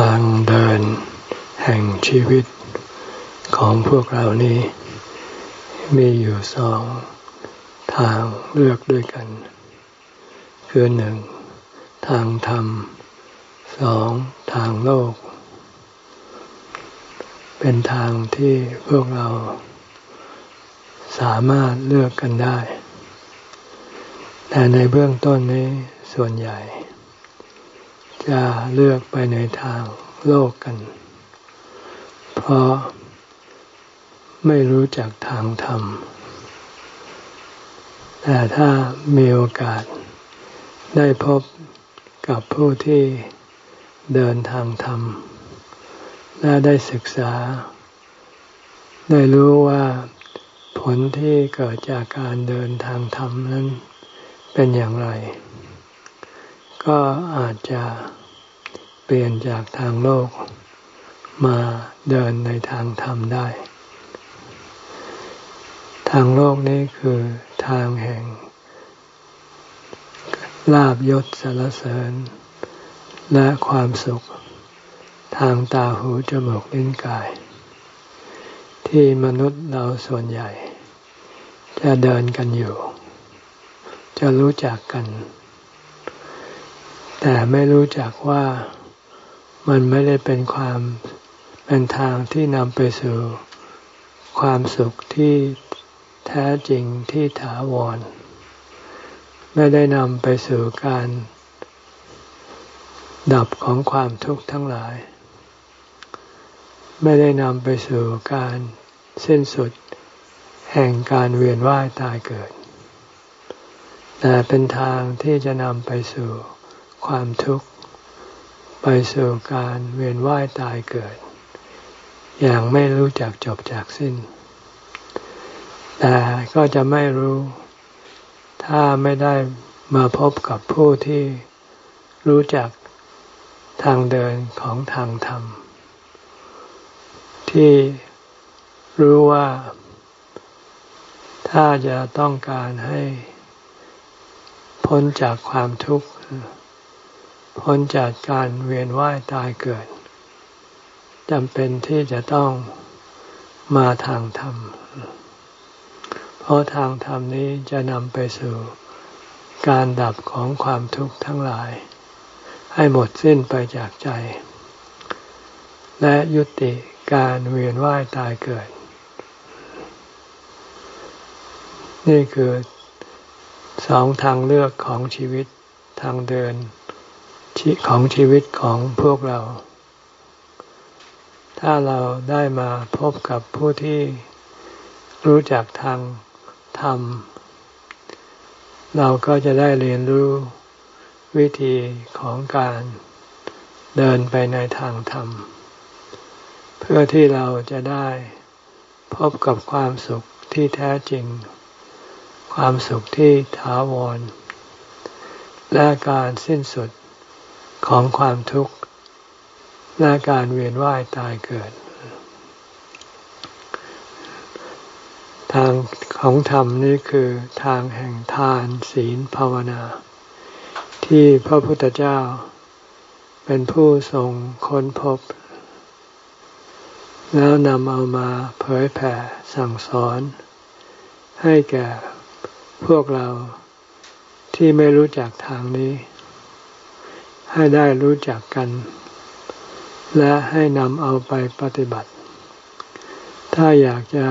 ทางเดิน แห่งชีวิตของพวกเรานี้ มีอยู่สองทางเลือกด้วยกัน คือหนึ่งทางธรรมสองทางโลก เป็นทางที่พวกเราสามารถเลือกกันได้ แต่ในเบื้องต้นนี้ส่วนใหญ่ จะเลือกไปในทางโลกกัน เพราะไม่รู้จักทางธรรม แต่ถ้ามีโอกาสได้พบกับผู้ที่เดินทางธรรม และได้ศึกษา ได้รู้ว่าผลที่เกิดจากการเดินทางธรรมนั้นเป็นอย่างไร ก็อาจจะเปลี่ยนจากทางโลก มาเดินในทางธรรมได้ ทางโลกนี้คือทางแห่งลาบยศสารเสริญ และความสุข ทางตาหูจมูกลิ้นกาย ที่มนุษย์เราส่วนใหญ่ จะเดินกันอยู่ จะรู้จักกัน แต่ไม่รู้จักว่ามันไม่ได้เป็นความเป็นทางที่นำไปสู่ความสุขที่แท้จริงที่ถาวร ไม่ได้นำไปสู่การดับของความทุกข์ทั้งหลาย ไม่ได้นำไปสู่การสิ้นสุดแห่งการเวียนว่ายตายเกิด แต่เป็นทางที่จะนำไปสู่ ความทุกข์ ไปสู่การเวียนว่ายตายเกิด อย่างไม่รู้จักจบจากสิ้น แต่ก็จะไม่รู้ ถ้าไม่ได้มาพบกับผู้ที่รู้จักทางเดินของทางธรรม ที่รู้ว่าถ้าจะต้องการให้พ้นจากความทุกข์ พ้นจากการเวียนว่ายตายเกิดจำเป็นที่จะต้องมาทางธรรม เพราะทางธรรมนี้จะนำไปสู่การดับของความทุกข์ทั้งหลาย ให้หมดสิ้นไปจากใจ และยุติการเวียนว่ายตายเกิด นี่คือสองทางเลือกของชีวิตทางเดิน ของชีวิตของพวกเรา ถ้าเราได้มาพบกับผู้ที่รู้จักทางธรรม เราก็จะได้เรียนรู้วิธีของการเดินไปในทางธรรม เพื่อที่เราจะได้พบกับความสุขที่แท้จริง ความสุขที่ถาวร และการสิ้นสุด ของความทุกข์และการเวียนว่ายตายเกิด ทางของธรรมนี่คือทางแห่งทานศีลภาวนา ที่พระพุทธเจ้า เป็นผู้ทรงค้นพบ แล้วนำเอามาเผยแผ่สั่งสอน ให้แก่พวกเราที่ไม่รู้จักทางนี้ ให้ได้รู้จักกัน และให้นำเอาไปปฏิบัติ ถ้าอยากจะ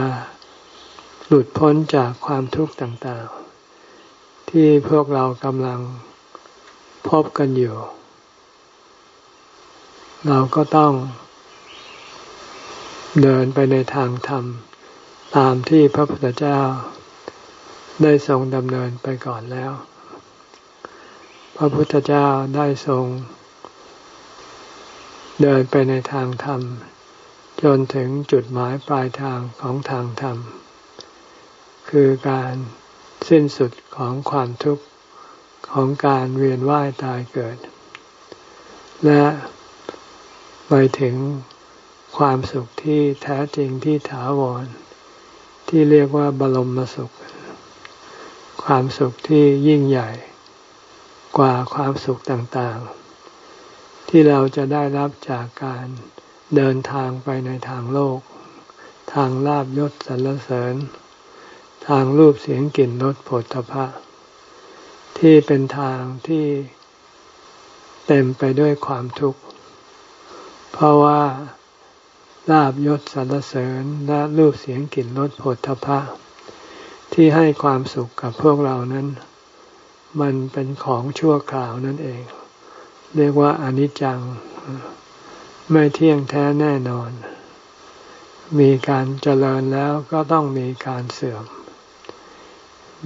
หลุดพ้นจากความทุกข์ต่างๆ ที่พวกเรากำลังพบกันอยู่ เราก็ต้องเดินไปในทางธรรม ตามที่พระพุทธเจ้าได้ทรงดำเนินไปก่อนแล้ว พระพุทธเจ้าได้ทรง เดินไปในทางธรรม จนถึงจุดหมายปลายทางของทางธรรม คือการสิ้นสุดของความทุกข์ของการเวียนว่ายตายเกิด และไปถึงความสุขที่แท้จริงที่ถาวร ที่เรียกว่าบรมสุข ความสุขที่ยิ่งใหญ่ กว่าความสุขต่างๆ ที่เราจะได้รับจากการเดินทางไปในทางโลก ทางลาบยศสรรเสริญ ทางรูปเสียงกลิ่นรสผลตภะที่เป็นทางที่เต็มไปด้วยความทุกข์ เพราะว่าลาบยศสรรเสริญและรูปเสียงกลิ่นรสผลทพะที่ให้ความสุขกับพวกเรานั้น มันเป็นของชั่วคราวนั่นเอง เรียกว่าอนิจจัง ไม่เที่ยงแท้แน่นอน มีการเจริญแล้วก็ต้องมีการเสื่อม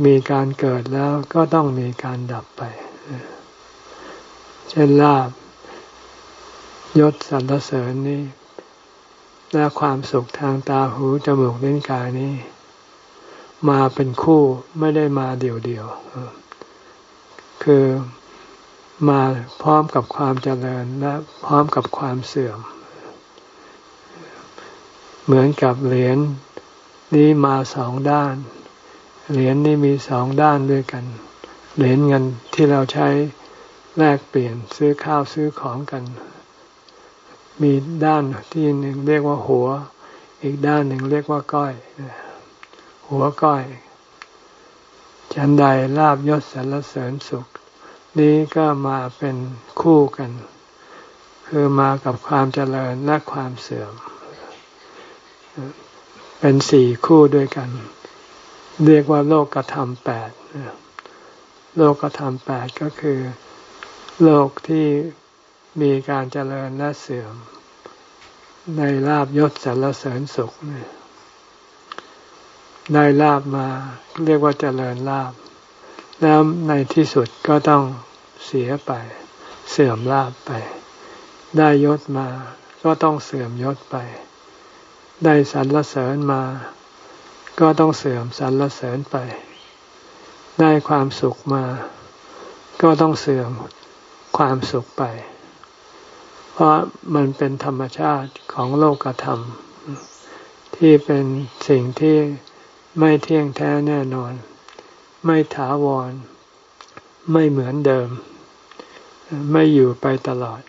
มีการเกิดแล้วก็ต้องมีการดับไป เช่นลาบยศสรรเสริญนี่และความสุขทางตาหูจมูกลิ้นกายนี้ มาเป็นคู่ไม่ได้มาเดี่ยวๆ คือมาพร้อมกับความเจริญและพร้อมกับความเสื่อม เหมือนกับเหรียญนี้มาสองด้าน เหรียญนี้มีสองด้านด้วยกัน เหรียญเงินที่เราใช้แลกเปลี่ยนซื้อข้าวซื้อของกัน มีด้านที่หนึ่งเรียกว่าหัว อีกด้านหนึ่งเรียกว่าก้อย หัวก้อยฉันใดลาบยศสรรเสริญสุข นี้ก็มาเป็นคู่กัน คือมากับความเจริญและความเสื่อม เป็นสี่คู่ด้วยกัน เรียกว่าโลกกระทำแปดโลกกระทำแปดก็คือ โลกที่มีการเจริญและเสื่อม ในลาบยศสรรเสริญสุขได้ลาบมาเรียกว่าเจริญลาบ แล้วในที่สุดก็ต้องเสียไป เสื่อมลาบไป ได้ยศมาก็ต้องเสื่อมยศไป ได้สรรเสริญมา ก็ต้องเสื่อมสรรเสริญไป ได้ความสุขมา ก็ต้องเสื่อมความสุขไป เพราะมันเป็นธรรมชาติของโลกธรรม ที่เป็นสิ่งที่ไม่เที่ยงแท้แน่นอน ไม่ถาวร ไม่เหมือนเดิม ไม่อยู่ไปตลอด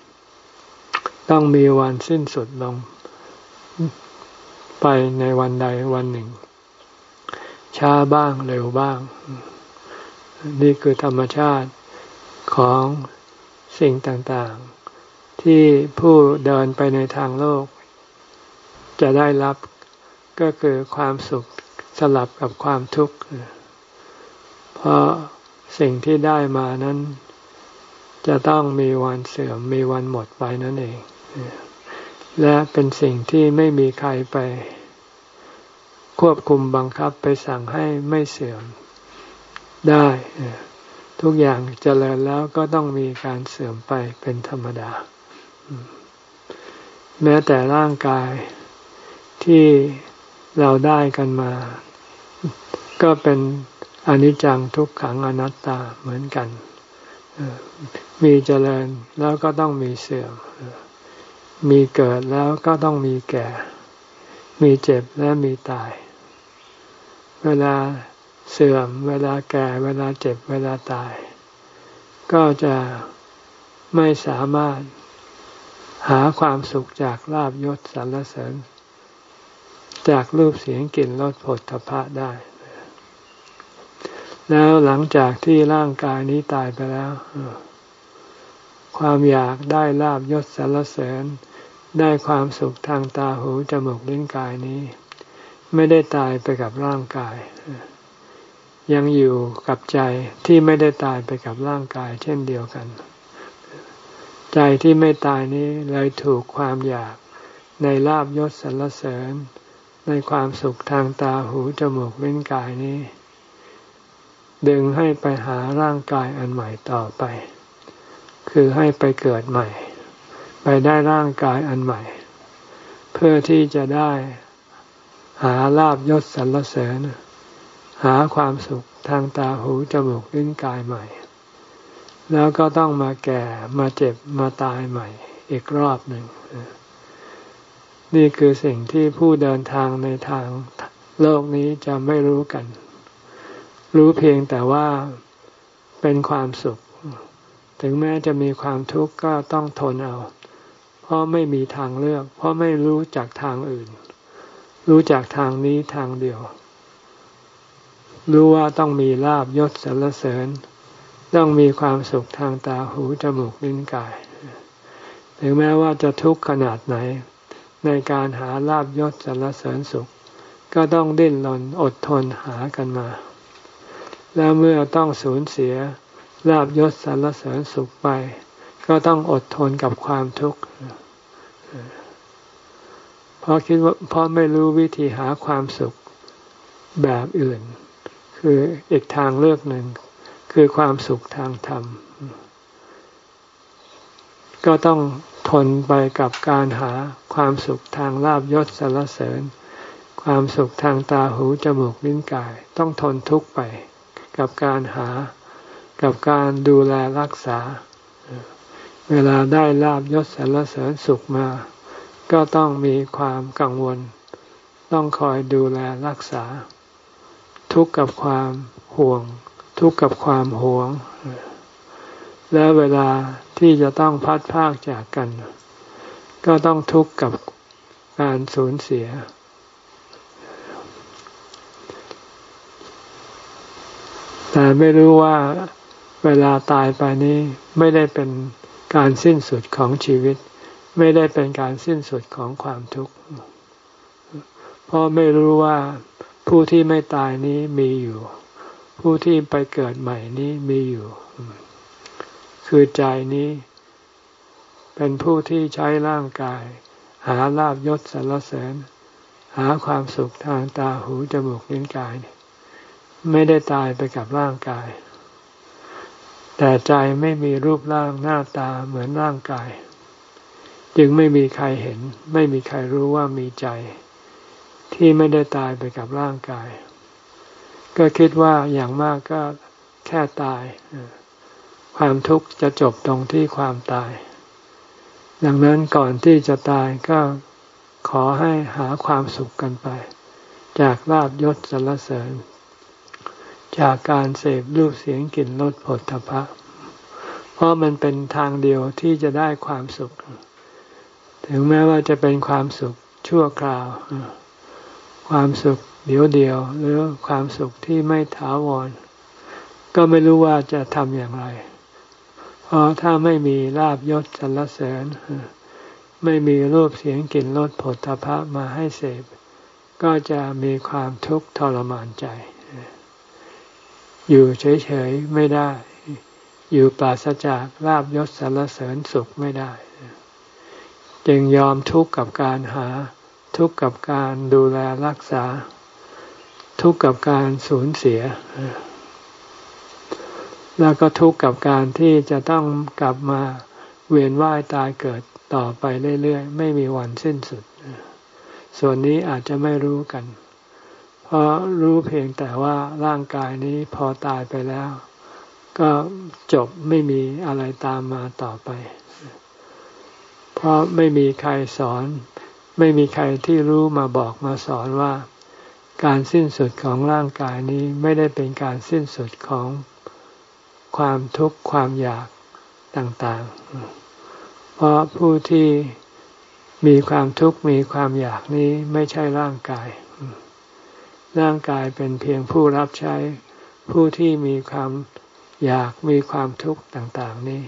ต้องมีวันสิ้นสุดลง ไปในวันใดวันหนึ่ง ช้าบ้างเร็วบ้าง นี่คือธรรมชาติของสิ่งต่างๆ ที่ผู้เดินไปในทางโลก จะได้รับก็คือความสุขสลับกับความทุกข์ เพราะสิ่งที่ได้มานั้น จะต้องมีวันเสื่อมมีวันหมดไปนั่นเอง และเป็นสิ่งที่ไม่มีใครไป ควบคุมบังคับไปสั่งให้ไม่เสื่อมได้ ทุกอย่างเจริญแล้วก็ต้องมีการเสื่อมไปเป็นธรรมดา แม้แต่ร่างกายที่เราได้กันมา ก็เป็น อนิจจังทุกขังอนัตตาเหมือนกัน มีเจริญแล้วก็ต้องมีเสื่อม มีเกิดแล้วก็ต้องมีแก่ มีเจ็บและมีตาย เวลาเสื่อม เวลาแก่ เวลาเจ็บ เวลาตาย ก็จะไม่สามารถหาความสุขจากลาบยศสรรเสริญ จากรูปเสียงกลิ่นรสผลทพะได้ แล้วหลังจากที่ร่างกายนี้ตายไปแล้ว ความอยากได้ลาบยศสรรเสริญ ได้ความสุขทางตาหูจมูกลิ้นกายนี้ ไม่ได้ตายไปกับร่างกาย ยังอยู่กับใจที่ไม่ได้ตายไปกับร่างกาย เช่นเดียวกัน ใจที่ไม่ตายนี้เลยถูกความอยากในลาบยศสรรเสริญ ในความสุขทางตาหูจมูกลิ้นกายนี้ ดึงให้ไปหาร่างกายอันใหม่ต่อไป คือให้ไปเกิดใหม่ ไปได้ร่างกายอันใหม่ เพื่อที่จะได้หาลาบยศสรรเสริญ หาความสุขทางตาหูจมูกลิ้นกายใหม่ แล้วก็ต้องมาแก่มาเจ็บมาตายใหม่ อีกรอบหนึ่ง นี่คือสิ่งที่ผู้เดินทางในทางโลกนี้จะไม่รู้กัน รู้เพียงแต่ว่าเป็นความสุข ถึงแม้จะมีความทุกข์ก็ต้องทนเอา เพราะไม่มีทางเลือก เพราะไม่รู้จากทางอื่น รู้จากทางนี้ทางเดียว รู้ว่าต้องมีลาบยศสรรเสริญ ต้องมีความสุขทางตาหูจมูกลิ้นกายถึงแม้ว่าจะทุกข์ขนาดไหน ในการหาลาบยศสรรเสริญสุข ก็ต้องดิ้นรนอดทนหากันมา แล้วเมื่อต้องสูญเสียลาบยศสรรเสริญสุขไป ก็ต้องอดทนกับความทุกข์เพราะคิดว่าเพราะไม่รู้วิธีหาความสุขแบบอื่น คืออีกทางเลือกหนึ่ง คือความสุขทางธรรม ก็ต้องทนไปกับการหาความสุขทางลาบยศสรรเสริญ ความสุขทางตาหูจมูกลิ้นกาย ต้องทนทุกข์ไป กับการหา กับการดูแลรักษา เวลาได้ลาบยศสรรเสริญสุขมา ก็ต้องมีความกังวล ต้องคอยดูแลรักษา ทุกข์กับความห่วง ทุกข์กับความหวง และเวลาที่จะต้องพัดพากจากกัน ก็ต้องทุกข์กับการสูญเสีย แต่ไม่รู้ว่าเวลาตายไปนี้ไม่ได้เป็นการสิ้นสุดของชีวิต ไม่ได้เป็นการสิ้นสุดของความทุกข์เพราะไม่รู้ว่าผู้ที่ไม่ตายนี้มีอยู่ ผู้ที่ไปเกิดใหม่นี้มีอยู่ คือใจนี้ เป็นผู้ที่ใช้ร่างกาย หาลาบยศสรรเสริญ หาความสุขทางตาหูจมูกลิ้นกาย ไม่ได้ตายไปกับร่างกาย แต่ใจไม่มีรูปร่างหน้าตาเหมือนร่างกาย จึงไม่มีใครเห็น ไม่มีใครรู้ว่ามีใจ ที่ไม่ได้ตายไปกับร่างกาย ก็คิดว่าอย่างมากก็แค่ตายความทุกข์จะจบตรงที่ความตาย ดังนั้นก่อนที่จะตายก็ขอให้หาความสุขกันไป จากลาบยศสรรเสริญ จากการเสพรูปเสียงกลิ่นรสผลทพะ เพราะมันเป็นทางเดียวที่จะได้ความสุข ถึงแม้ว่าจะเป็นความสุขชั่วคราว ความสุขเดียวเดียวหรือความสุขที่ไม่ถาวร ก็ไม่รู้ว่าจะทำอย่างไร เพราะถ้าไม่มีลาบยศสรรเสริญ ไม่มีรูปเสียงกลิ่นรสผลทพะมาให้เสพ ก็จะมีความทุกข์ทรมานใจ อยู่เฉยๆไม่ได้ อยู่ปราศจากลาบยศสรรเสริญสุขไม่ได้ จึงยอมทุกข์กับการหา ทุกข์กับการดูแลรักษา ทุกข์กับการสูญเสีย แล้วก็ทุกข์กับการที่จะต้องกลับมาเวียนว่ายตายเกิดต่อไปเรื่อยๆ ไม่มีวันสิ้นสุด ส่วนนี้อาจจะไม่รู้กัน เพราะรู้เพียงแต่ว่าร่างกายนี้พอตายไปแล้ว ก็จบไม่มีอะไรตามมาต่อไป เพราะไม่มีใครสอน ไม่มีใครที่รู้มาบอกมาสอนว่า การสิ้นสุดของร่างกายนี้ไม่ได้เป็นการสิ้นสุดของความทุกข์ความอยากต่างๆ เพราะผู้ที่มีความทุกข์มีความอยากนี้ไม่ใช่ร่างกาย ร่างกายเป็นเพียงผู้รับใช้ผู้ที่มีความอยากมีความทุกข์ต่าง ๆ นี่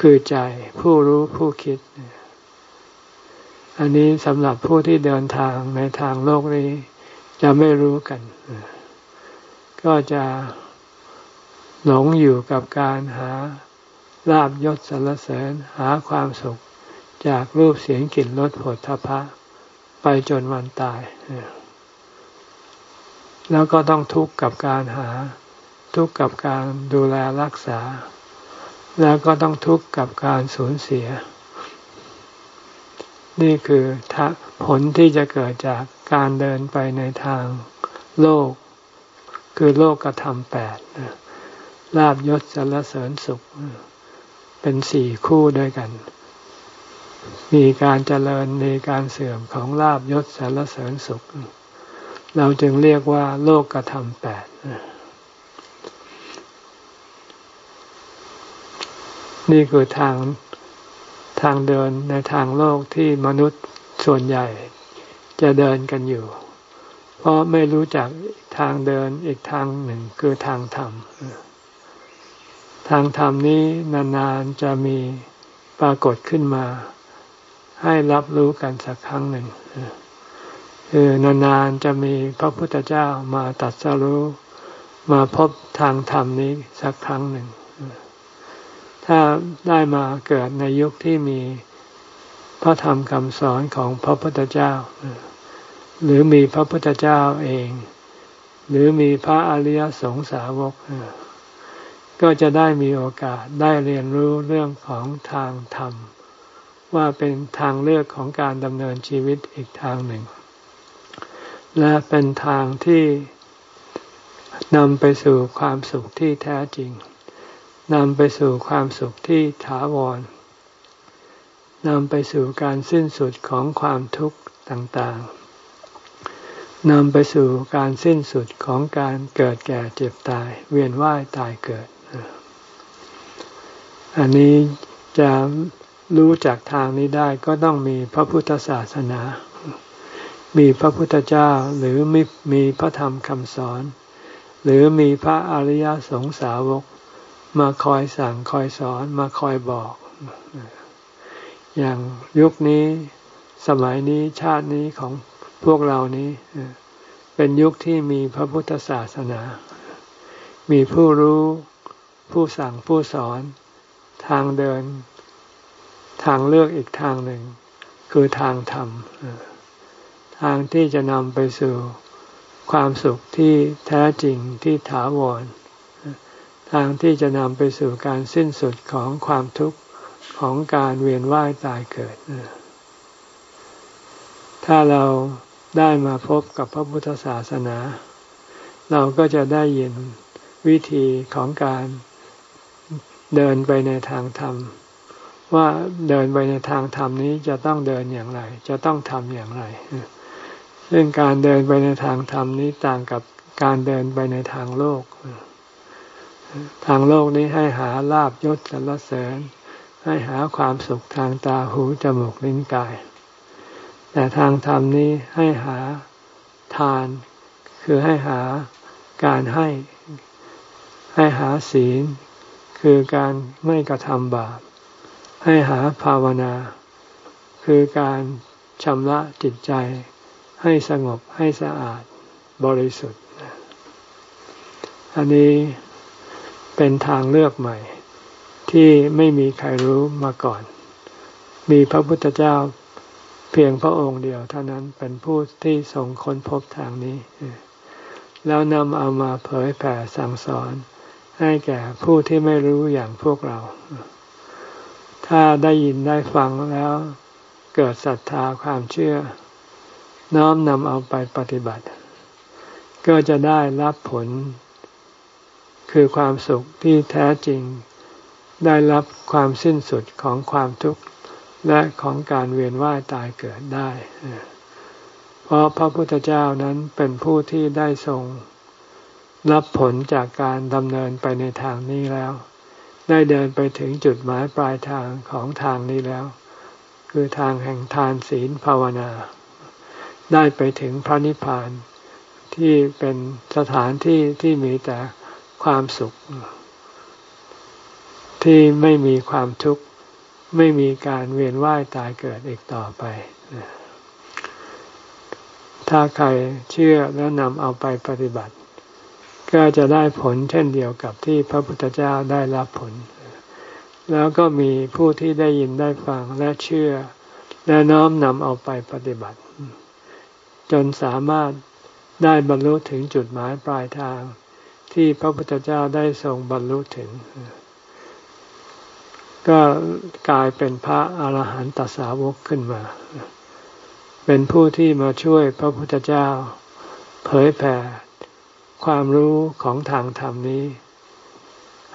คือใจผู้รู้ผู้คิด อันนี้สำหรับผู้ที่เดินทางในทางโลกนี้ จะไม่รู้กัน ก็จะหลงอยู่กับการหาลาบยศสรรเสริญหาความสุขจากรูปเสียงกลิ่นรสผลทพะ ไปจนวันตาย แล้วก็ต้องทุกข์กับการหา ทุกข์กับการดูแลรักษา แล้วก็ต้องทุกข์กับการสูญเสีย นี่คือผลที่จะเกิดจากการเดินไปในทางโลก คือโลกกระทำแปดลาบยศสรรเสริญสุข เป็นสี่คู่ด้วยกัน มีการเจริญในการเสื่อมของลาบยศสรรเสริญสุข เราจึงเรียกว่า โลกกระทำแปดนี่คือทางทางเดินในทางโลกที่มนุษย์ส่วนใหญ่จะเดินกันอยู่ เพราะไม่รู้จักทางเดินอีกทางหนึ่งคือทางธรรม ทางธรรมนี้นานๆจะมีปรากฏขึ้นมา ให้รับรู้กันสักครั้งหนึ่ง คือนานๆจะมีพระพุทธเจ้ามาตัดสรู้มาพบทางธรรมนี้สักครั้งหนึ่ง ถ้าได้มาเกิดในยุคที่มีพระธรรมคำสอนของพระพุทธเจ้า หรือมีพระพุทธเจ้าเอง หรือมีพระอริยสงสาวก ก็จะได้มีโอกาสได้เรียนรู้เรื่องของทางธรรม ว่าเป็นทางเลือกของการดำเนินชีวิตอีกทางหนึ่ง และเป็นทางที่นำไปสู่ความสุขที่แท้จริงนำไปสู่ความสุขที่ถาวรนำไปสู่การสิ้นสุดของความทุกข์ต่างๆนำไปสู่การสิ้นสุดของการเกิดแก่เจ็บตาย เวียนว่ายตายเกิด อันนี้จะรู้จากทางนี้ได้ก็ต้องมีพระพุทธศาสนา มีพระพุทธเจ้าหรือมีมีพระธรรมคำสอน หรือมีพระอริยสงสาวก มาคอยสั่งคอยสอนมาคอยบอก อย่างยุคนี้สมัยนี้ชาตินี้ของพวกเรานี้ เป็นยุคที่มีพระพุทธศาสนา มีผู้รู้ผู้สั่งผู้สอนทางเดิน ทางเลือกอีกทางหนึ่ง คือทางธรรม ทางที่จะนำไปสู่ความสุขที่แท้จริงที่ถาวร ทางที่จะนำไปสู่การสิ้นสุดของความทุกข์ของการเวียนว่ายตายเกิด ถ้าเราได้มาพบกับพระพุทธศาสนา เราก็จะได้ยินวิธีของการเดินไปในทางธรรม ว่าเดินไปในทางธรรมนี้จะต้องเดินอย่างไร จะต้องทำอย่างไร ซึ่งการเดินไปในทางธรรมนี้ต่างกับการเดินไปในทางโลก ทางโลกนี้ให้หาลาบยศสรรเสริญ ให้หาความสุขทางตาหูจมูกลิ้นกาย แต่ทางธรรมนี้ให้หาทาน คือให้หาการให้ ให้หาศีล คือการไม่กระทำบาป ให้หาภาวนา คือการชำระจิตใจ ให้สงบให้สะอาดบริสุทธิ์ อันนี้เป็นทางเลือกใหม่ ที่ไม่มีใครรู้มาก่อน มีพระพุทธเจ้าเพียงพระองค์เดียวเท่านั้นเป็นผู้ที่ทรงค้นพบทางนี้ แล้วนำเอามาเผยแผ่สั่งสอนให้แก่ผู้ที่ไม่รู้อย่างพวกเรา ถ้าได้ยินได้ฟังแล้วเกิดศรัทธาความเชื่อ น้อมนำเอาไปปฏิบัติ ก็จะได้รับผล คือความสุขที่แท้จริง ได้รับความสิ้นสุดของความทุกข์และของการเวียนว่ายตายเกิดได้ เพราะพระพุทธเจ้านั้นเป็นผู้ที่ได้ทรง รับผลจากการดำเนินไปในทางนี้แล้ว ได้เดินไปถึงจุดหมายปลายทางของทางนี้แล้ว คือทางแห่งทานศีลภาวนา ได้ไปถึงพระนิพพานที่เป็นสถานที่ที่มีแต่ความสุข ที่ไม่มีความทุกข์ไม่มีการเวียนว่ายตายเกิดอีกต่อไป ถ้าใครเชื่อแล้วนำเอาไปปฏิบัติ ก็จะได้ผลเช่นเดียวกับที่พระพุทธเจ้าได้รับผล แล้วก็มีผู้ที่ได้ยินได้ฟังและเชื่อ และน้อมนำเอาไปปฏิบัติ จนสามารถได้บรรลุถึงจุดหมายปลายทาง ที่พระพุทธเจ้าได้ทรงบรรลุถึง ก็กลายเป็นพระอาหารหันตสาวกขึ้นมา เป็นผู้ที่มาช่วยพระพุทธเจ้า เผยแผ่ความรู้ของทางธรรมนี้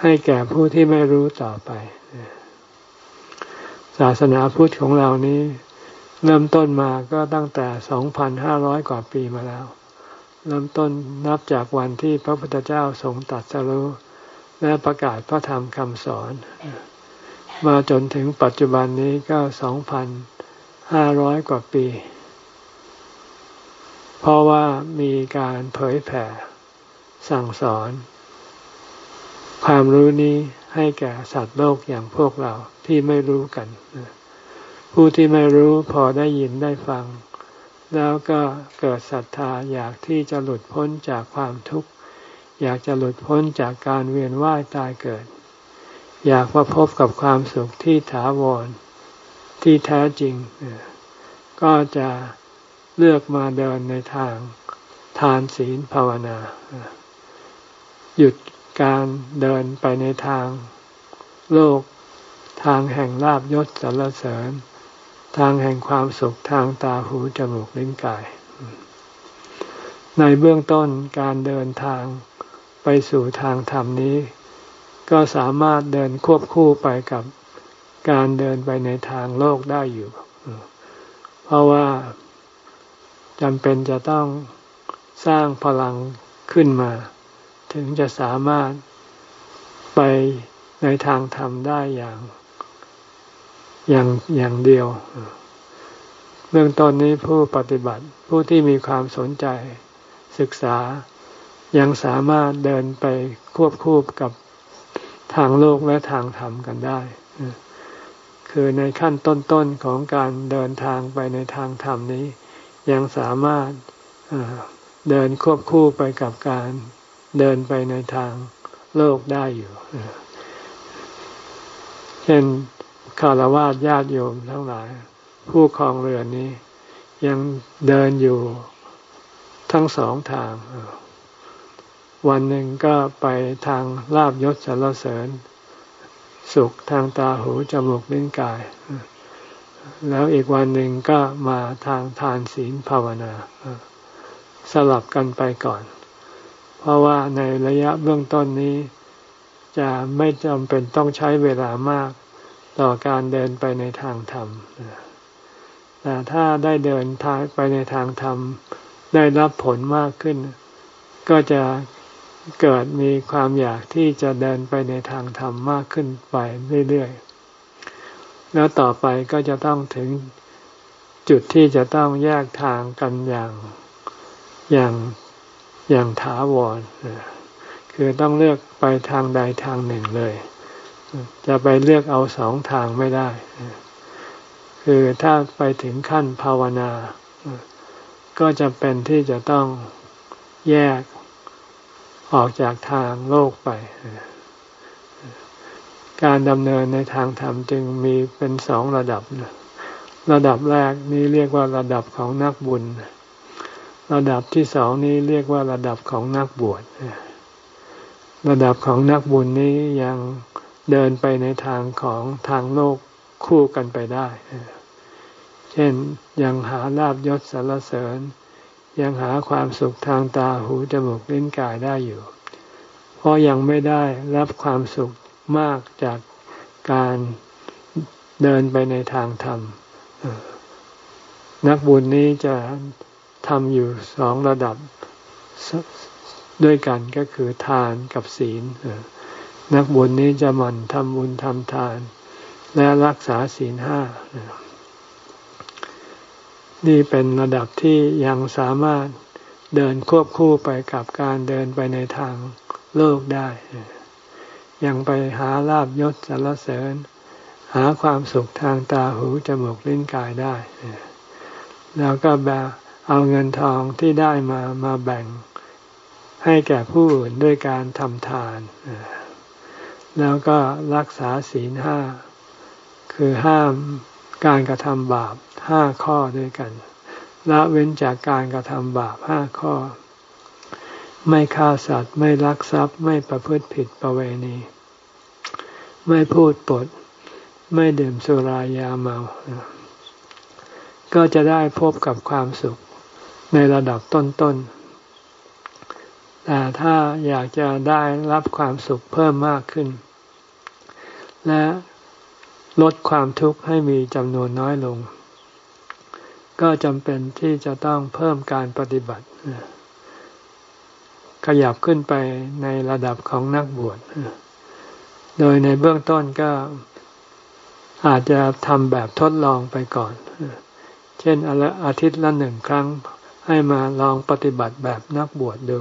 ให้แก่ผู้ที่ไม่รู้ต่อไป ศาสนาพุทธของเรานี้ เริ่มต้นมาก็ตั้งแต่สองพันห้าร้อยกว่าปีมาแล้ว เริ่มต้นนับจากวันที่พระพุทธเจ้าทรงตัดสรุและประกาศพระธรรมคำสอน มาจนถึงปัจจุบันนี้ก็สองพันห้าร้อยกว่าปี เพราะว่ามีการเผยแผ่สั่งสอน ความรู้นี้ให้แก่สัตว์โลกอย่างพวกเราที่ไม่รู้กัน ผู้ที่ไม่รู้พอได้ยินได้ฟัง แล้วก็เกิดศรัทธาอยากที่จะหลุดพ้นจากความทุกข์ อยากจะหลุดพ้นจากการเวียนว่ายตายเกิด อยากมาพบกับความสุขที่ถาวรที่แท้จริง ก็จะเลือกมาเดินในทางทานศีลภาวนา หยุดการเดินไปในทางโลกทางแห่งลาบยศสรรเสริญ ทางแห่งความสุขทางตาหูจมูกลิ้นกาย ในเบื้องต้นการเดินทางไปสู่ทางธรรมนี้ ก็สามารถเดินควบคู่ไปกับการเดินไปในทางโลกได้อยู่ เพราะว่าจำเป็นจะต้องสร้างพลังขึ้นมา ถึงจะสามารถไปในทางธรรมได้อย่าง อย่างอย่างเดียวเบื้องต้นนี้ผู้ปฏิบัติผู้ที่มีความสนใจศึกษายังสามารถเดินไปควบคู่กับทางโลกและทางธรรมกันได้ คือในขั้นต้นๆของการเดินทางไปในทางธรรมนี้ ยังสามารถเดินควบคู่ไปกับการเดินไปในทางโลกได้อยู่ เช่น คารวะญาติโยมทั้งหลาย ผู้ครองเรือนนี้ ยังเดินอยู่ทั้งสองทาง วันหนึ่งก็ไปทางลาบยศสารเสริญ สุขทางตาหูจมูกลิ้นกาย แล้วอีกวันหนึ่งก็มาทางทานศีลภาวนา สลับกันไปก่อน เพราะว่าในระยะเบื้องต้นนี้ จะไม่จำเป็นต้องใช้เวลามาก ต่อการเดินไปในทางธรรมแต่ถ้าได้เดินทางไปในทางธรรม ได้รับผลมากขึ้น ก็จะเกิดมีความอยากที่จะเดินไปในทางธรรมมากขึ้นไปเรื่อยๆ แล้วต่อไปก็จะต้องถึงจุดที่จะต้องแยกทางกันอย่างอย่างอย่างถาวรคือต้องเลือกไปทางใดทางหนึ่งเลย จะไปเลือกเอาสองทางไม่ได้ คือถ้าไปถึงขั้นภาวนา ก็จะเป็นที่จะต้องแยกออกจากทางโลกไป การดำเนินในทางธรรมจึงมีเป็นสองระดับ ระดับแรกนี้เรียกว่าระดับของนักบุญ ระดับที่สองนี้เรียกว่าระดับของนักบวช ระดับของนักบุญนี้ยัง เดินไปในทางของทางโลกคู่กันไปได้ เช่นยังหาลาบยศสารเสริญ ยังหาความสุขทางตาหูจมูกลิ้นกายได้อยู่ เพราะยังไม่ได้รับความสุขมากจากการเดินไปในทางธรรม นักบุญนี้จะทำอยู่สองระดับด้วยกันก็คือทานกับศีล นักบุญนี้จะหมั่นทำบุญทำทาน และรักษาศีลห้า นี่เป็นระดับที่ยังสามารถเดินควบคู่ไปกับการเดินไปในทางโลกได้ ยังไปหาลาบยศสรรเสริญ หาความสุขทางตาหูจมูกลิ้นกายได้ แล้วก็แบบเอาเงินทองที่ได้มามาแบ่งให้แก่ผู้อื่นด้วยการทำทาน แล้วก็รักษาศีลห้า คือห้ามการกระทำบาปห้าข้อด้วยกัน ละเว้นจากการกระทำบาปห้าข้อ ไม่ฆ่าสัตว์ ไม่ลักทรัพย์ ไม่ประพฤติผิดประเวณี ไม่พูดปด ไม่ดื่มสุรายาเมา ก็จะได้พบกับความสุขในระดับต้นๆ แต่ถ้าอยากจะได้รับความสุขเพิ่มมากขึ้น และลดความทุกข์ให้มีจำนวนน้อยลง ก็จำเป็นที่จะต้องเพิ่มการปฏิบัติ ขยับขึ้นไปในระดับของนักบวชโดยในเบื้องต้นก็อาจจะทำแบบทดลองไปก่อน เช่นอาทิตย์ละหนึ่งครั้งให้มาลองปฏิบัติแบบนักบวชดดู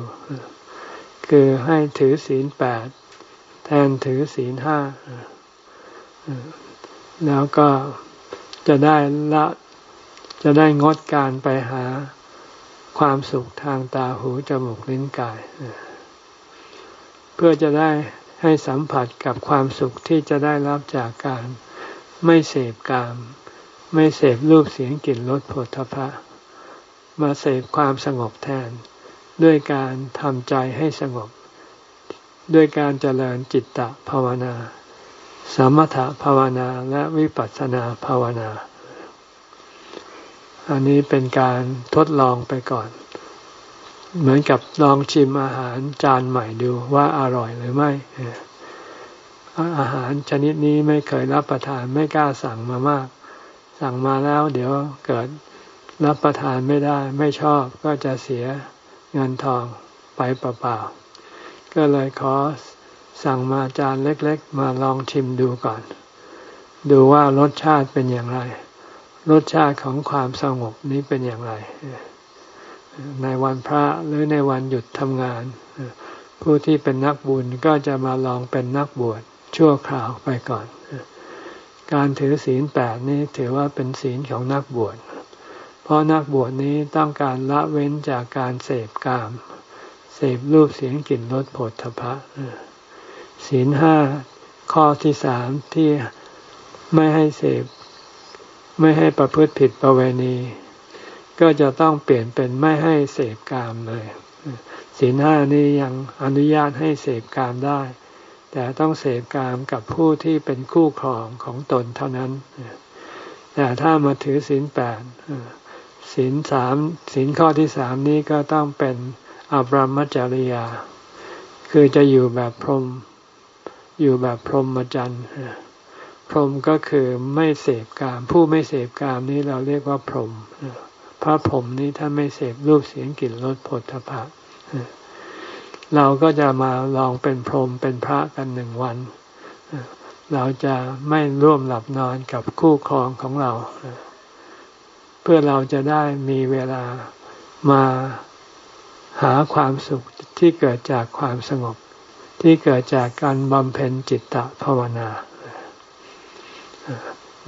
คือให้ถือศีลแปดแทนถือศีลห้า แล้วก็จะได้ละจะได้งดการไปหาความสุขทางตาหูจมูกลิ้นกาย เพื่อจะได้ให้สัมผัสกับความสุขที่จะได้รับจากการ ไม่เสพกาม ไม่เสพรูปเสียงกลิ่นรสผลทพะ มาเสพความสงบแทน ด้วยการทำใจให้สงบ ด้วยการเจริญจิตตภาวนา สมถภาวนาและวิปัสสนาภาวนา อันนี้เป็นการทดลองไปก่อน เหมือนกับลองชิมอาหารจานใหม่ดูว่าอร่อยหรือไม่อาหารชนิดนี้ไม่เคยรับประทานไม่กล้าสั่งมามาก สั่งมาแล้ว เดี๋ยวเกิดรับประทานไม่ได้ ไม่ชอบก็จะเสียเงินทองไปเปล่าๆก็เลยขอ สั่งมาจานเล็กๆ มาลองชิมดูก่อน ดูว่ารสชาติเป็นอย่างไร รสชาติของความสงบนี้เป็นอย่างไร ในวันพระหรือในวันหยุดทำงาน ผู้ที่เป็นนักบุญก็จะมาลองเป็นนักบวชชั่วคราวไปก่อน การถือศีลแปดนี้ถือว่าเป็นศีลของนักบวช เพราะนักบวชนี้ต้องการละเว้นจากการเสพกาม เสพรูปเสียงกลิ่นรสผลทพะ ศีลห้าข้อที่สามที่ไม่ให้เสพ ไม่ให้ประพฤติผิดประเวณี ก็จะต้องเปลี่ยนเป็นไม่ให้เสพกามเลยศีลห้านี้ยังอนุญาตให้เสพกามได้ แต่ต้องเสพกามกับผู้ที่เป็นคู่ครองของตนเท่านั้น แต่ถ้ามาถือศีลแปดศีลสามศีลข้อที่สามนี้ก็ต้องเป็นอบรมจริยา คือจะอยู่แบบพรหม อยู่แบบพรหมจรรย์พรหมก็คือไม่เสพกาม ผู้ไม่เสพกามนี้เราเรียกว่าพรหมพระพรหมนี้ถ้าไม่เสพรูปเสียงกลิ่นรสผลทพะเราก็จะมาลองเป็นพรหมเป็นพระกันหนึ่งวัน เราจะไม่ร่วมหลับนอนกับคู่ครองของเรา เพื่อเราจะได้มีเวลามาหาความสุขที่เกิดจากความสงบ ที่เกิดจากการบำเพ็ญจิตตภาวนา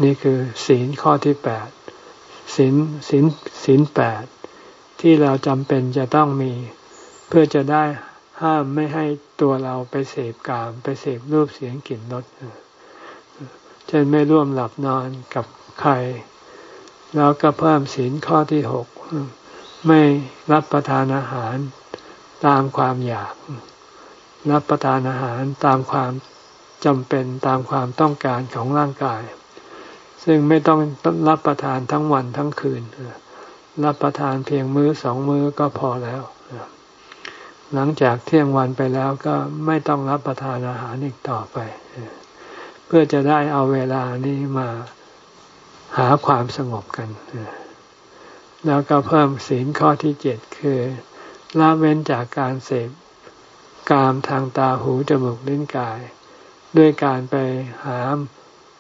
นี่คือศีลข้อที่แปดศีลศีลศีลแปดที่เราจำเป็นจะต้องมี เพื่อจะได้ห้ามไม่ให้ตัวเราไปเสพกาม ไปเสพรูปเสียงกลิ่นรสเช่นไม่ร่วมหลับนอนกับใคร แล้วก็เพิ่มศีลข้อที่หกไม่รับประทานอาหารตามความอยาก รับประทานอาหารตามความจำเป็นตามความต้องการของร่างกาย ซึ่งไม่ต้องรับประทานทั้งวันทั้งคืน รับประทานเพียงมื้อสองมื้อก็พอแล้ว หลังจากเที่ยงวันไปแล้วก็ไม่ต้องรับประทานอาหารอีกต่อไป เพื่อจะได้เอาเวลานี้มาหาความสงบกัน แล้วก็เพิ่มศีลข้อที่เจ็ดคือละเว้นจากการเสพ กามทางตาหูจมูกลิ้นกาย ด้วยการไปหา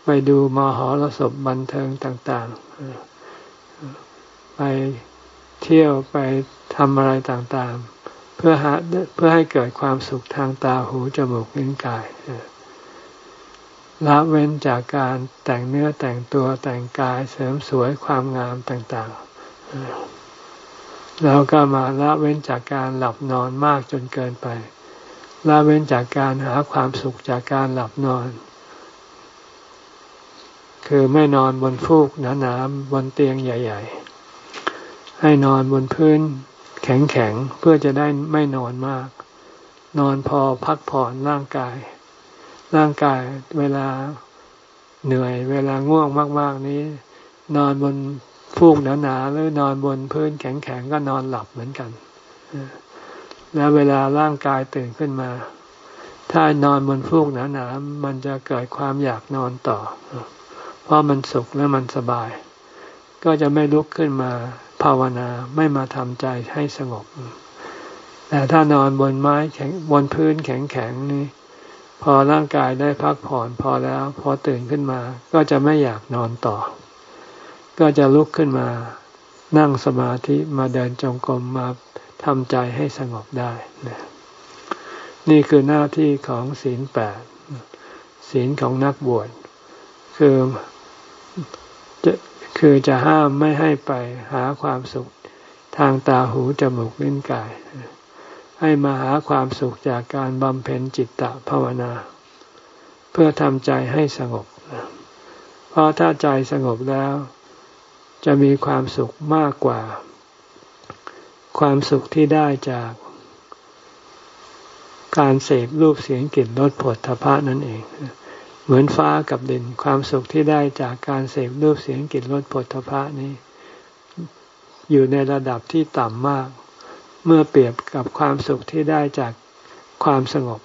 ไปดูมหรสพบันเทิงต่างๆ ไปเที่ยวไปทำอะไรต่างๆ เพื่อหาเพื่อให้เกิดความสุขทางตาหูจมูกลิ้นกายละเว้นจากการแต่งเนื้อแต่งตัวแต่งกายเสริมสวยความงามต่างๆ แล้วก็มาละเว้นจากการหลับนอนมากจนเกินไป ละเว้นจากการหาความสุขจากการหลับนอน คือไม่นอนบนฟูกหนาๆบนเตียงใหญ่ ๆ ให้นอนบนพื้นแข็งแข็งเพื่อจะได้ไม่นอนมาก นอนพอพักผ่อนร่างกาย ร่างกายเวลาเหนื่อยเวลาง่วงมาก ๆ นี้ นอนบนฟูกหนาๆหรือนอนบนพื้นแข็งๆ ก็นอนหลับเหมือนกัน แล้วเวลาร่างกายตื่นขึ้นมา ถ้านอนบนฟูกหนาๆมันจะเกิดความอยากนอนต่อ เพราะมันสุขและมันสบาย ก็จะไม่ลุกขึ้นมาภาวนาไม่มาทำใจให้สงบ แต่ถ้านอนบนไม้แข็งบนพื้นแข็งแข็งนี่พอร่างกายได้พักผ่อนพอแล้ว พอตื่นขึ้นมา ก็จะไม่อยากนอนต่อ ก็จะลุกขึ้นมา นั่งสมาธิมาเดินจงกรมมา ทำใจให้สงบได้นะนี่คือหน้าที่ของศีลแปดศีลของนักบวชคือจะคือจะห้ามไม่ให้ไปหาความสุขทางตาหูจมูกลิ้นกาย ให้มาหาความสุขจากการบำเพ็ญจิตตภาวนา เพื่อทำใจให้สงบ เพราะถ้าใจสงบแล้ว จะมีความสุขมากกว่า ความสุขที่ได้จากการเสพรูปเสียงกลิ่นรสผลทพะนั่นเอง เหมือนฟ้ากับดิน ความสุขที่ได้จากการเสพรูปเสียงกลิ่นรสผลทพะนี้ อยู่ในระดับที่ต่ำมาก เมื่อเปรียบกับความสุขที่ได้จากความสงบ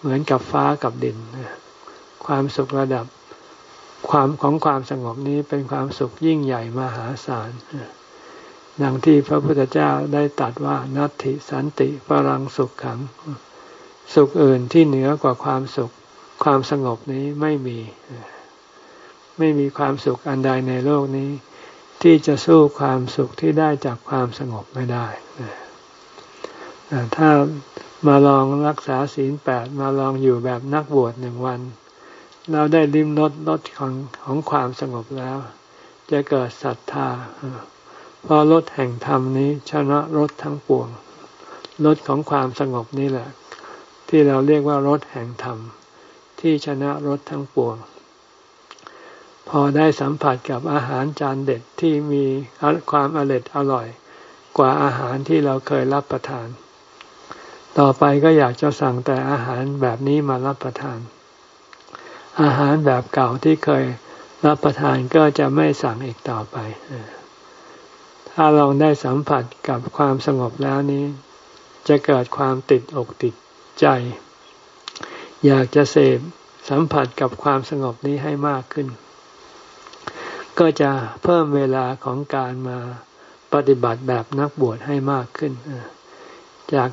เหมือนกับฟ้ากับดินความสุขระดับความของความสงบนี้เป็นความสุขยิ่งใหญ่มหาศาล ดังที่พระพุทธเจ้าได้ตรัสว่านัตติสันติพลังสุขขัง สุขอื่นที่เหนือกว่าความสุข ความสงบนี้ไม่มี ไม่มีความสุขอันใดในโลกนี้ ที่จะสู้ความสุขที่ได้จากความสงบไม่ได้ถ้ามาลองรักษาศีลแปดมาลองอยู่แบบนักบวชหนึ่งวัน เราได้ริมรสรสของของความสงบแล้ว จะเกิดศรัทธา เพราะรถแห่งธรรมนี้ชนะรถทั้งปวงรถของความสงบนี่แหละ ที่เราเรียกว่ารถแห่งธรรม ที่ชนะรถทั้งปวง พอได้สัมผัสกับอาหารจานเด็ดที่มีความอร่อยอร่อย กว่าอาหารที่เราเคยรับประทาน ต่อไปก็อยากจะสั่งแต่อาหารแบบนี้มารับประทาน อาหารแบบเก่าที่เคยรับประทานก็จะไม่สั่งอีกต่อไป ถ้าลองได้สัมผัสกับความสงบแล้วนี้ จะเกิดความติดอกติดใจ อยากจะเสพสัมผัสกับความสงบนี้ให้มากขึ้น ก็จะเพิ่มเวลาของการมาปฏิบัติแบบนักบวชให้มากขึ้น จาก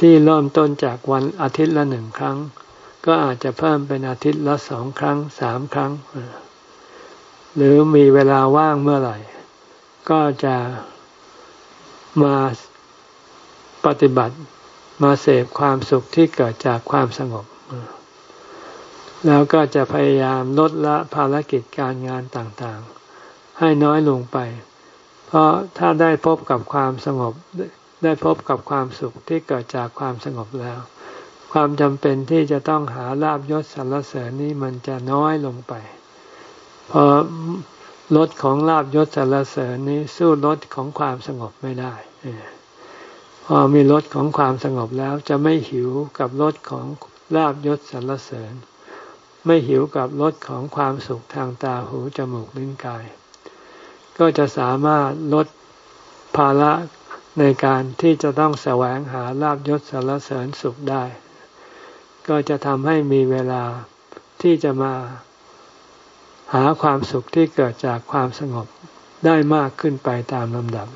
ที่เริ่มต้นจากวันอาทิตย์ละหนึ่งครั้ง ก็อาจจะเพิ่มเป็นอาทิตย์ละสองครั้งสามครั้ง หรือมีเวลาว่างเมื่อไหร่ ก็จะมาปฏิบัติมาเสพความสุขที่เกิดจากความสงบ แล้วก็จะพยายามลดละภารกิจการงานต่างๆ ให้น้อยลงไป เพราะถ้าได้พบกับความสงบ ได้พบกับความสุขที่เกิดจากความสงบแล้ว ความจำเป็นที่จะต้องหาลาบยศสรรเสริญนี้มันจะน้อยลงไป เพราะ รถของลาบยศสรรเสริญนี้สู้รถของความสงบไม่ได้พอมีรถของความสงบแล้วจะไม่หิวกับรถของลาบยศสรรเสริญ ไม่หิวกับรถของความสุขทางตาหูจมูกลิ้นกาย ก็จะสามารถลดภาระในการที่จะต้องแสวงหาลาบยศสรรเสริญสุขได้ ก็จะทำให้มีเวลาที่จะมา หาความสุขที่เกิดจากความสงบได้มากขึ้นไปตามลำดับ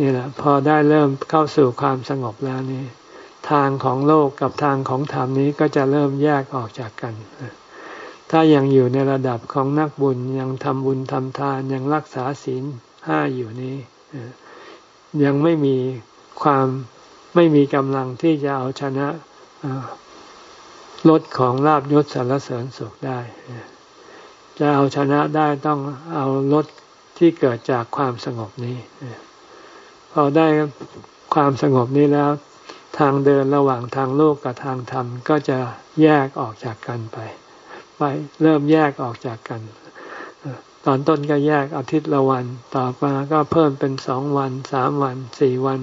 นี่แหละ พอได้เริ่มเข้าสู่ความสงบแล้วนี่ทางของโลกกับทางของธรรมนี้ก็จะเริ่มแยกออกจากกัน ถ้ายังอยู่ในระดับของนักบุญยังทำบุญทำทานยังรักษาศีลห้าอยู่นี้ยังไม่มีความไม่มีกำลังที่จะเอาชนะลดของลาบยศสารเสริญสุขได้ จะเอาชนะได้ต้องเอาลดที่เกิดจากความสงบนี้ พอได้ความสงบนี้แล้ว ทางเดินระหว่างทางโลกกับทางธรรมก็จะแยกออกจากกันไป ไปเริ่มแยกออกจากกัน ตอนต้นก็แยกอาทิตย์ละวัน ต่อมาก็เพิ่มเป็นสองวันสามวันสี่วัน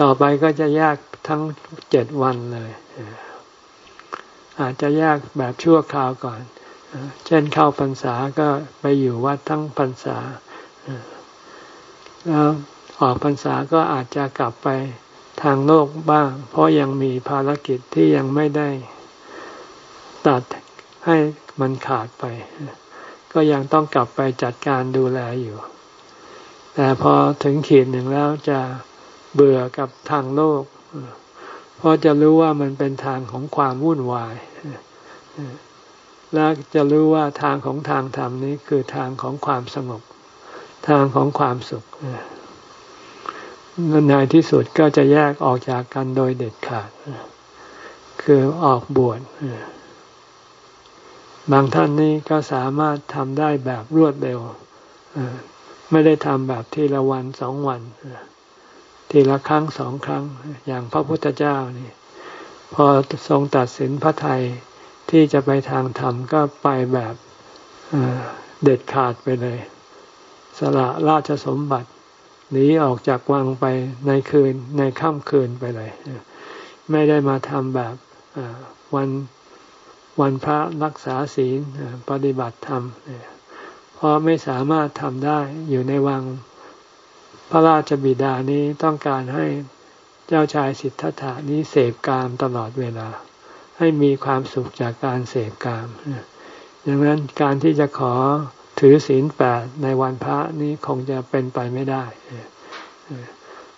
ต่อไปก็จะแยกทั้งเจ็ดวันเลย อาจจะแยกแบบชั่วคราวก่อน เช่นเข้าพรรษาก็ไปอยู่วัดทั้งพรรษา แล้วออกพรรษาก็อาจจะกลับไปทางโลกบ้าง เพราะยังมีภารกิจที่ยังไม่ได้ตัดให้มันขาดไป ก็ยังต้องกลับไปจัดการดูแลอยู่ แต่พอถึงขีดหนึ่งแล้วจะเบื่อกับทางโลก เพราะจะรู้ว่ามันเป็นทางของความวุ่นวาย และจะรู้ว่าทางของทางธรรมนี้คือทางของความสงบ ทางของความสุขในที่สุดก็จะแยกออกจากกันโดยเด็ดขาด คือออกบวชบางท่านนี่ก็สามารถทำได้แบบรวดเร็วไม่ได้ทำแบบทีละวันสองวันทีละครั้งสองครั้ง อย่างพระพุทธเจ้านี่ พอทรงตัดสินพระไทย ที่จะไปทางธรรมก็ไปแบบเด็ดขาดไปเลย สละราชสมบัติหนีออกจากวังไปในคืนในค่ำคืนไปเลย ไม่ได้มาทำแบบวันวันพระรักษาศีลปฏิบัติธรรมเพราะไม่สามารถทำได้อยู่ในวังพระราชบิดานี้ต้องการให้เจ้าชายสิทธัตถานี้เสพกามตลอดเวลา ให้มีความสุขจากการเสพกามดังนั้นการที่จะขอถือศีลแปดในวันพระนี้คงจะเป็นไปไม่ได้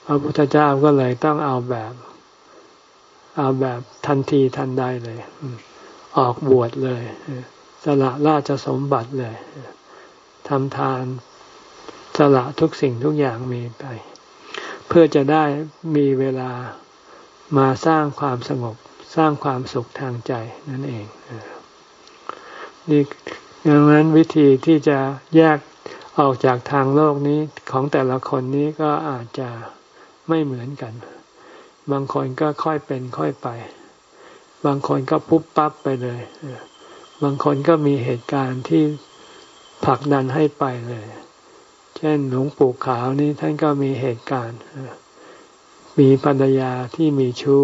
พระพุทธเจ้าก็เลยต้องเอาแบบ เอาแบบทันทีทันใดเลย ออกบวชเลยสละราชสมบัติเลยทำทานสละทุกสิ่งทุกอย่างมีไป เพื่อจะได้มีเวลามาสร้างความสงบ สร้างความสุขทางใจนั่นเองนี่ดังนั้นวิธีที่จะแยกออกจากทางโลกนี้ของแต่ละคนนี้ก็อาจจะไม่เหมือนกัน บางคนก็ค่อยเป็นค่อยไป บางคนก็ปุ๊บปั๊บไปเลย บางคนก็มีเหตุการณ์ที่ผลักดันให้ไปเลย เช่นหลวงปู่ขาวนี่ท่านก็มีเหตุการณ์ มีภรรยาที่มีชู้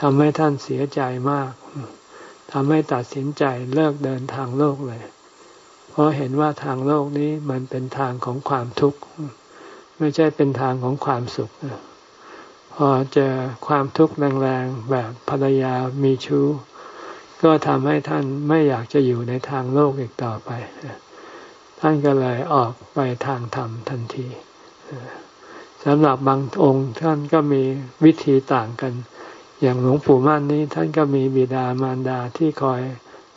ทำให้ท่านเสียใจมากทำให้ตัดสินใจเลิกเดินทางโลกเลย เพราะเห็นว่าทางโลกนี้มันเป็นทางของความทุกข์ ไม่ใช่เป็นทางของความสุข พอเจอความทุกข์แรงๆแบบภรรยามีชู้ ก็ทำให้ท่านไม่อยากจะอยู่ในทางโลกอีกต่อไป ท่านก็เลยออกไปทางธรรมทันทีสำหรับบางองค์ท่านก็มีวิธีต่างกัน อย่างหลวงปู่มั่นนี้ท่านก็มีบิดามารดาที่คอย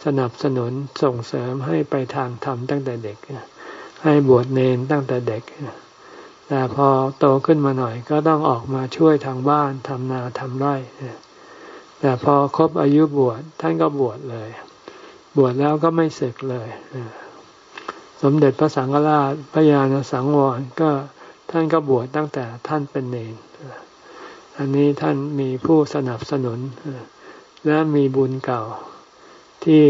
สนับสนุนส่งเสริมให้ไปทางธรรมตั้งแต่เด็ก ให้บวชเนนตั้งแต่เด็ก แต่พอโตขึ้นมาหน่อยก็ต้องออกมาช่วยทางบ้านทำนาทำไร่ แต่พอครบอายุบวชท่านก็บวชเลย บวชแล้วก็ไม่ศึกเลย สมเด็จพระสังฆราชพระญาณสังวรก็ท่านก็บวชตั้งแต่ท่านเป็นเนร อันนี้ท่านมีผู้สนับสนุน และมีบุญเก่า ที่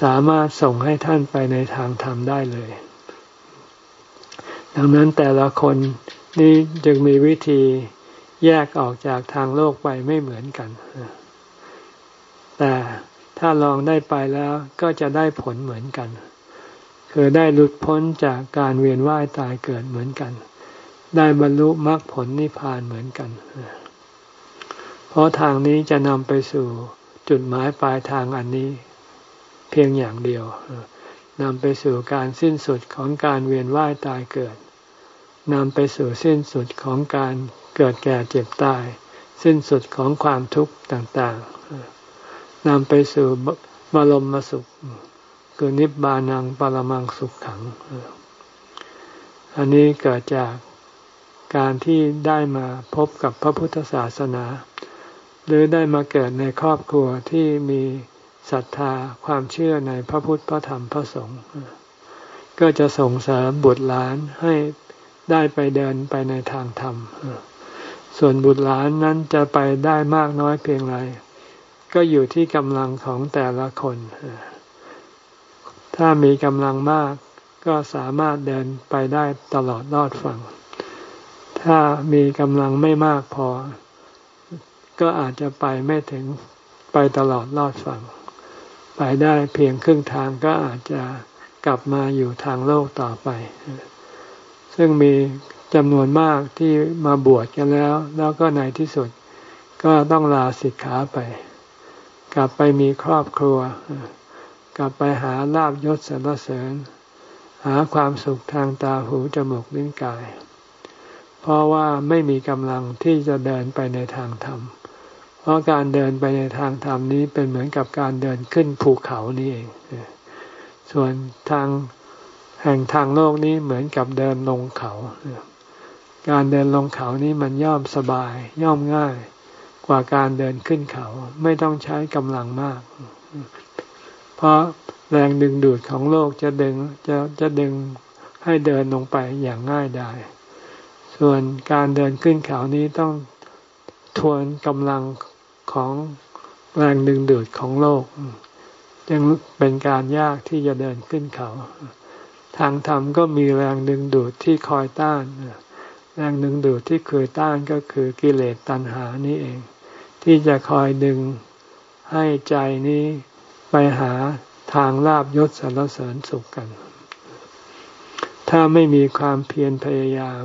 สามารถส่งให้ท่านไปในทางธรรมได้เลย ดังนั้นแต่ละคนนี่จึงมีวิธีแยกออกจากทางโลกไปไม่เหมือนกัน แต่ถ้าลองได้ไปแล้วก็จะได้ผลเหมือนกัน คือได้หลุดพ้นจากการเวียนว่ายตายเกิดเหมือนกัน ได้บรรลุมรรคผลนิพพานเหมือนกัน เพราะทางนี้จะนำไปสู่จุดหมายปลายทางอันนี้ เพียงอย่างเดียวนำไปสู่การสิ้นสุดของการเวียนว่ายตายเกิดนำไปสู่สิ้นสุดของการเกิดแก่เจ็บตาย สิ้นสุดของความทุกข์ต่างๆนำไปสู่บรมสุข คือนิบานังปรมังสุขขัง อันนี้เกิดจาก การที่ได้มาพบกับพระพุทธศาสนา หรือได้มาเกิดในครอบครัวที่มีศรัทธาความเชื่อในพระพุทธพระธรรมพระสงฆ์ก็จะส่งเสริมบุตรหลานให้ได้ไปเดินไปในทางธรรม ส่วนบุตรหลานนั้นจะไปได้มากน้อยเพียงไร ก็อยู่ที่กำลังของแต่ละคน ถ้ามีกำลังมากก็สามารถเดินไปได้ตลอดรอดฝั่ง ถ้ามีกำลังไม่มากพอ ก็อาจจะไปไม่ถึงไปตลอดรอดฝั่ง ไปได้เพียงครึ่งทางก็อาจจะกลับมาอยู่ทางโลกต่อไป ซึ่งมีจำนวนมากที่มาบวชกันแล้ว แล้วก็ในที่สุดก็ต้องลาสิกขาไป กลับไปมีครอบครัว กลับไปหาลาบยศสรรเสริญ หาความสุขทางตาหูจมูกลิ้นกาย เพราะว่าไม่มีกำลังที่จะเดินไปในทางธรรม เพราะการเดินไปในทางธรรมนี้เป็นเหมือนกับการเดินขึ้นภูเขานี่เอง ส่วนทางแห่งทางโลกนี้เหมือนกับเดินลงเขา การเดินลงเขานี้มันย่อมสบายย่อมง่าย กว่าการเดินขึ้นเขาไม่ต้องใช้กำลังมาก เพราะแรงดึงดูดของโลกจะดึงจะจะดึงให้เดินลงไปอย่างง่ายได้ ส่วนการเดินขึ้นเขานี้ต้องทวนกำลังของแรงดึงดูดของโลก ยังเป็นการยากที่จะเดินขึ้นเขา ทางธรรมก็มีแรงดึงดูดที่คอยต้าน แรงดึงดูดที่เคยต้านก็คือกิเลสตัณหานี่เอง ที่จะคอยดึงให้ใจนี้ไปหาทางลาบยศสรรเสริญสุขกัน ถ้าไม่มีความเพียรพยายาม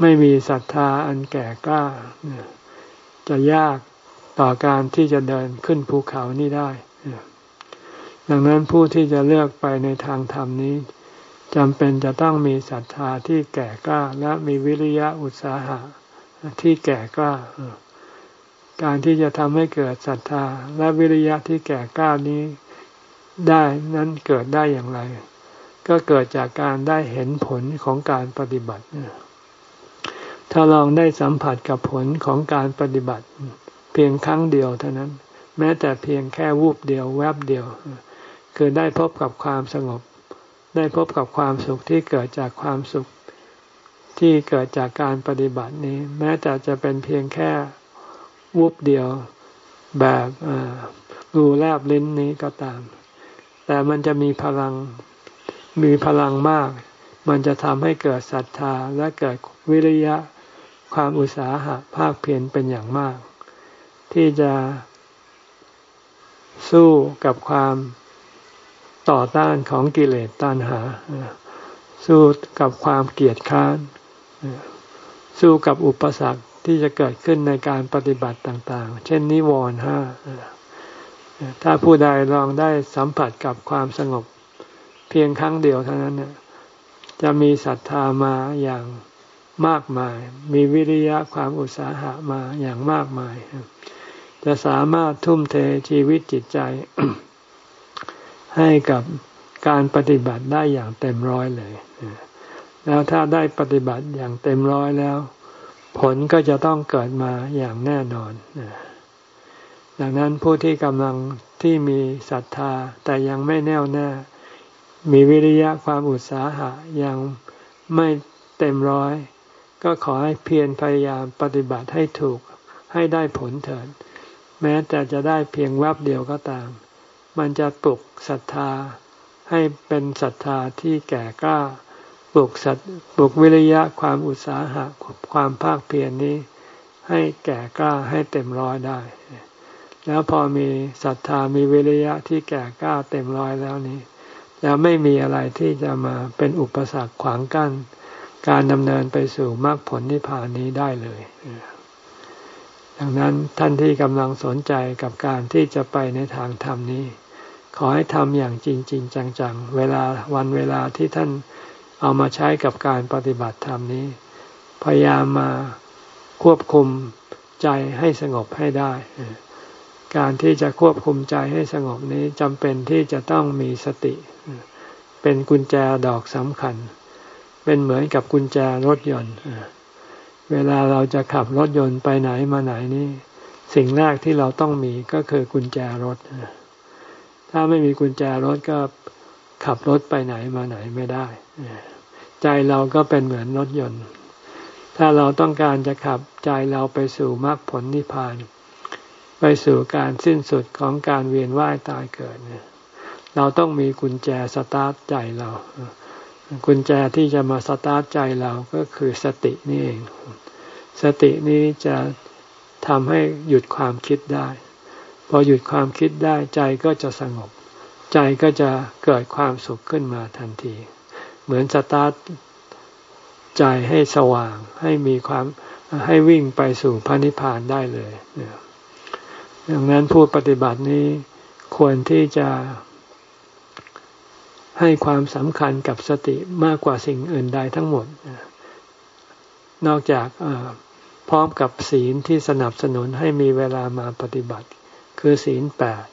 ไม่มีศรัทธาอันแก่กล้าจะยากต่อการที่จะเดินขึ้นภูเขานี้ได้ ดังนั้นผู้ที่จะเลือกไปในทางธรรมนี้จำเป็นจะต้องมีศรัทธาที่แก่กล้าและมีวิริยะอุตสาหะที่แก่กล้า การที่จะทำให้เกิดศรัทธาและวิริยะที่แก่กล้านี้ได้นั้นเกิดได้อย่างไร ก็เกิดจากการได้เห็นผลของการปฏิบัติ ถ้าลองได้สัมผัสกับผลของการปฏิบัติ เพียงครั้งเดียวเท่านั้น แม้แต่เพียงแค่วูบเดียวแวบเดียว คือได้พบกับความสงบ ได้พบกับความสุขที่เกิดจากความสุข ที่เกิดจากการปฏิบัตินี้ แม้แต่จะเป็นเพียงแค่วูบเดียวแบบรูแลบลิ้นนี้ก็ตาม แต่มันจะมีพลังมีพลังมาก มันจะทำให้เกิดศรัทธาและเกิดวิริยะ ความอุตสาหะภาคเพียรเป็นอย่างมาก ที่จะสู้กับความต่อต้านของกิเลสตัณหา สู้กับความเกียดค้าน สู้กับอุปสรรคที่จะเกิดขึ้นในการปฏิบัติต่างๆ เช่นนิวรณ์ห้าถ้าผู้ใดลองได้สัมผัสกับความสงบเพียงครั้งเดียวเท่านั้นจะมีศรัทธามาอย่าง มากมาย มีวิริยะความอุตสาหะมาอย่างมากมาย จะสามารถทุ่มเทชีวิตจิตใจ ให้กับการปฏิบัติได้อย่างเต็มร้อยเลย แล้วถ้าได้ปฏิบัติอย่างเต็มร้อยแล้ว ผลก็จะต้องเกิดมาอย่างแน่นอน ดังนั้นผู้ที่กำลังที่มีศรัทธาแต่ยังไม่แน่วแน่ มีวิริยะความอุตสาหะยังไม่เต็มร้อย ก็ขอให้เพียรพยายามปฏิบัติให้ถูกให้ได้ผลเถิด แม้แต่จะได้เพียงแวบเดียวก็ตาม มันจะปลุกศรัทธา ให้เป็นศรัทธาที่แก่กล้าปลุกสัตปลุกวิริยะความอุตสาหะความภาคเพียรนนี้ ให้แก่กล้าให้เต็มร้อยได้ แล้วพอมีศรัทธามีวิริยะที่แก่กล้าเต็มร้อยแล้วนี้จะไม่มีอะไรที่จะมาเป็นอุปสรรคขวางกั้น การดำเนินไปสู่มรรคผลนิพพานนี้ได้เลยดังนั้นท่านที่กำลังสนใจกับการที่จะไปในทางธรรมนี้ ขอให้ทำอย่างจริงจริงจังๆ เวลาวันเวลาที่ท่านเอามาใช้กับการปฏิบัติธรรมนี้ พยายามมาควบคุมใจให้สงบให้ได้ การที่จะควบคุมใจให้สงบนี้จำเป็นที่จะต้องมีสติ เป็นกุญแจดอกสำคัญ เป็นเหมือนกับกุญแจรถยนต์เวลาเราจะขับรถยนต์ไปไหนมาไหนนี่สิ่งแรกที่เราต้องมีก็คือกุญแจรถ ถ้าไม่มีกุญแจรถก็ขับรถไปไหนมาไหนไม่ได้ ใจเราก็เป็นเหมือนรถยนต์ ถ้าเราต้องการจะขับใจเราไปสู่มรรคผลนิพพาน ไปสู่การสิ้นสุดของการเวียนว่ายตายเกิด เราต้องมีกุญแจสตาร์ทใจเรา กุญแจที่จะมาสตาร์ทใจเราก็คือสตินี่เอง สตินี้จะทำให้หยุดความคิดได้ พอหยุดความคิดได้ใจก็จะสงบ ใจก็จะเกิดความสุขขึ้นมาทันที เหมือนสตาร์ทใจให้สว่างให้มีความให้วิ่งไปสู่พระนิพพานได้เลยดังนั้นผู้ปฏิบัตินี้ควรที่จะ ให้ความสำคัญกับสติมากกว่าสิ่งอื่นใดทั้งหมด นอกจากพร้อมกับศีลที่สนับสนุนให้มีเวลามาปฏิบัติ คือศีลแปด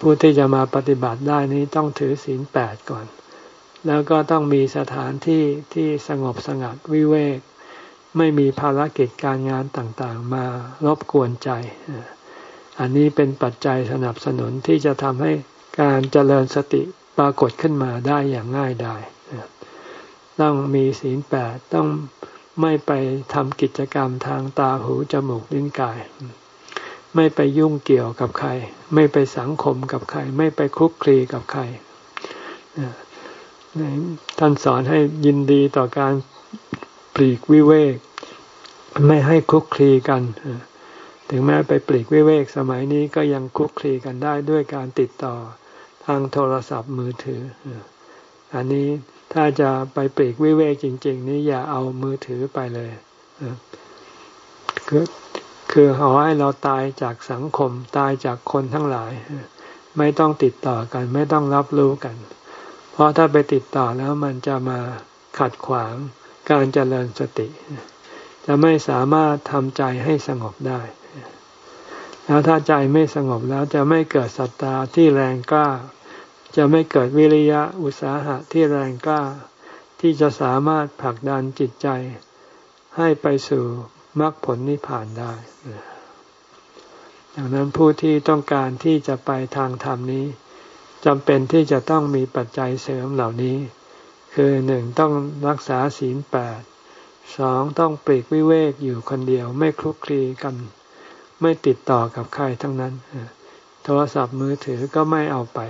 ผู้ที่จะมาปฏิบัติได้นี้ต้องถือศีลแปดก่อน แล้วก็ต้องมีสถานที่ที่สงบสงัดวิเวก ไม่มีภารกิจการงานต่างๆ มารบกวนใจ อันนี้เป็นปัจจัยสนับสนุนที่จะทำให้การเจริญสติ ปรากฏขึ้นมาได้อย่างง่ายดายต้องมีศีลแปดต้องไม่ไปทำกิจกรรมทางตาหูจมูกลิ้นกาย ไม่ไปยุ่งเกี่ยวกับใคร ไม่ไปสังคมกับใคร ไม่ไปคุกคลีกับใครท่านสอนให้ยินดีต่อการปลีกวิเวก ไม่ให้คุกคลีกัน ถึงแม้ไปปลีกวิเวกสมัยนี้ก็ยังคุกคลีกันได้ด้วยการติดต่อ ทางโทรศัพท์มือถือ อันนี้ถ้าจะไปปลีกวิเวกจริง ๆ นี่อย่าเอามือถือไปเลยคือคือเอาให้เราตายจากสังคมตายจากคนทั้งหลาย ไม่ต้องติดต่อกัน ไม่ต้องรับรู้กัน เพราะถ้าไปติดต่อแล้วมันจะมาขัดขวางการเจริญสติ จะไม่สามารถทำใจให้สงบได้ แล้วถ้าใจไม่สงบแล้วจะไม่เกิดศรัทธาที่แรงกล้า จะไม่เกิดวิริยะอุตสาหะที่แรงกล้า ที่จะสามารถผลักดันจิตใจ ให้ไปสู่มรรคผลนิพพานได้ดังนั้นผู้ที่ต้องการที่จะไปทางธรรมนี้จำเป็นที่จะต้องมีปัจจัยเสริมเหล่านี้ คือหนึ่งต้องรักษาศีลแปดสองต้องปลีกวิเวกอยู่คนเดียวไม่คลุกคลีกัน ไม่ติดต่อกับใครทั้งนั้นโทรศัพท์มือถือก็ไม่เอาไป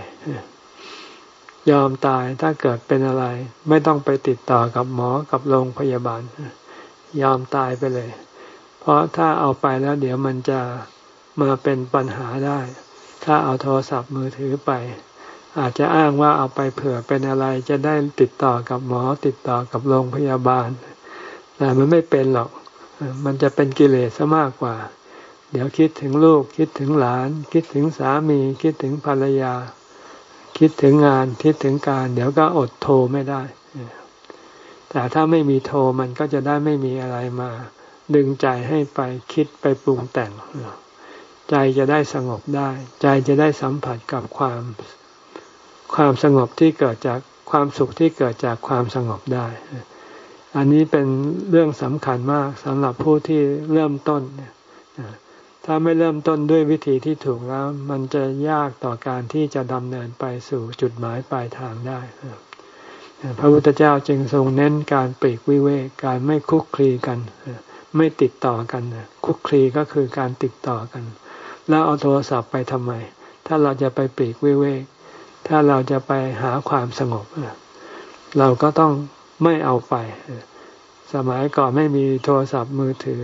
ยอมตายถ้าเกิดเป็นอะไร ไม่ต้องไปติดต่อกับหมอกับโรงพยาบาล ยอมตายไปเลย เพราะถ้าเอาไปแล้วเดี๋ยวมันจะมาเป็นปัญหาได้ ถ้าเอาโทรศัพท์มือถือไป อาจจะอ้างว่าเอาไปเผื่อเป็นอะไรจะได้ติดต่อกับหมอ ติดต่อกับโรงพยาบาล แต่มันไม่เป็นหรอก มันจะเป็นกิเลสซะมากกว่า เดี๋ยวคิดถึงลูก คิดถึงหลาน คิดถึงสามี คิดถึงภรรยา คิดถึงงาน คิดถึงการ เดี๋ยวก็อดโทรไม่ได้ แต่ถ้าไม่มีโทรมันก็จะได้ไม่มีอะไรมา ดึงใจให้ไปคิดไปปรุงแต่ง ใจจะได้สงบได้ ใจจะได้สัมผัสกับความ ความสงบที่เกิดจากความสุขที่เกิดจากความสงบได้ อันนี้เป็นเรื่องสำคัญมากสำหรับผู้ที่เริ่มต้น ถ้าไม่เริ่มต้นด้วยวิธีที่ถูกแล้ว มันจะยากต่อการที่จะดำเนินไปสู่จุดหมายปลายทางได้พระพุทธเจ้าจึงทรงเน้นการปลีกวิเวกการไม่คุกคลีกัน ไม่ติดต่อกัน คุกคลีก็คือการติดต่อกัน แล้วเอาโทรศัพท์ไปทำไม ถ้าเราจะไปปลีกวิเวก ถ้าเราจะไปหาความสงบ เราก็ต้องไม่เอาไป สมัยก่อนไม่มีโทรศัพท์มือถือ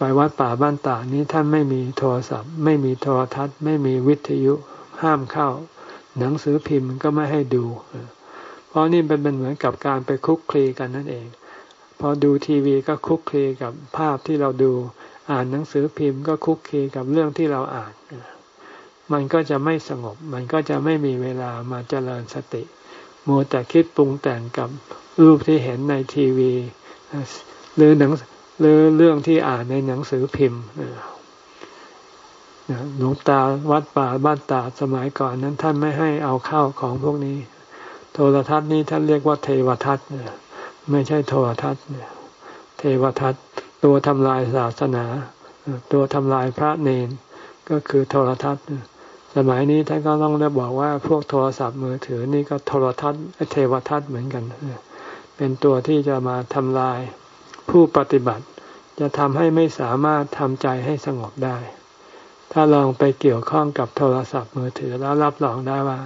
ไปวัดป่าบ้านตานี้ท่านไม่มีโทรศัพท์ ไม่มีโทรทัศน์ ไม่มีวิทยุห้ามเข้า หนังสือพิมพ์ก็ไม่ให้ดู เพราะนี่เป็นเหมือนกับการไปคุกคลีกันนั่นเอง พอดูทีวีก็คุกคลีกับภาพที่เราดู อ่านหนังสือพิมพ์ก็คุกคลีกับเรื่องที่เราอ่าน มันก็จะไม่สงบ มันก็จะไม่มีเวลามาเจริญสติมัวแต่คิดปรุงแต่งกับรูปที่เห็นในทีวีหรือหนัง หรือเรื่องที่อ่านในหนังสือพิมพ์หลวงตาวัดป่าบ้านตาสมัยก่อนนั้นท่านไม่ให้เอาเข้าของพวกนี้ โทรทัศน์นี้ท่านเรียกว่าเทวทัศน์ไม่ใช่โทรทัศน์เนี่ยเทวทัศน์ ตัวทำลายศาสนา ตัวทำลายพระเนนก็คือโทรทัศน์สมัยนี้ท่านก็ต้องได้บอกว่าพวกโทรศัพท์มือถือนี่ก็โทรทัศน์เทวทัศน์เหมือนกัน เป็นตัวที่จะมาทำลาย ผู้ปฏิบัติจะทำให้ไม่สามารถทำใจให้สงบได้ ถ้าลองไปเกี่ยวข้องกับโทรศัพท์มือถือแล้วรับรองได้ว่า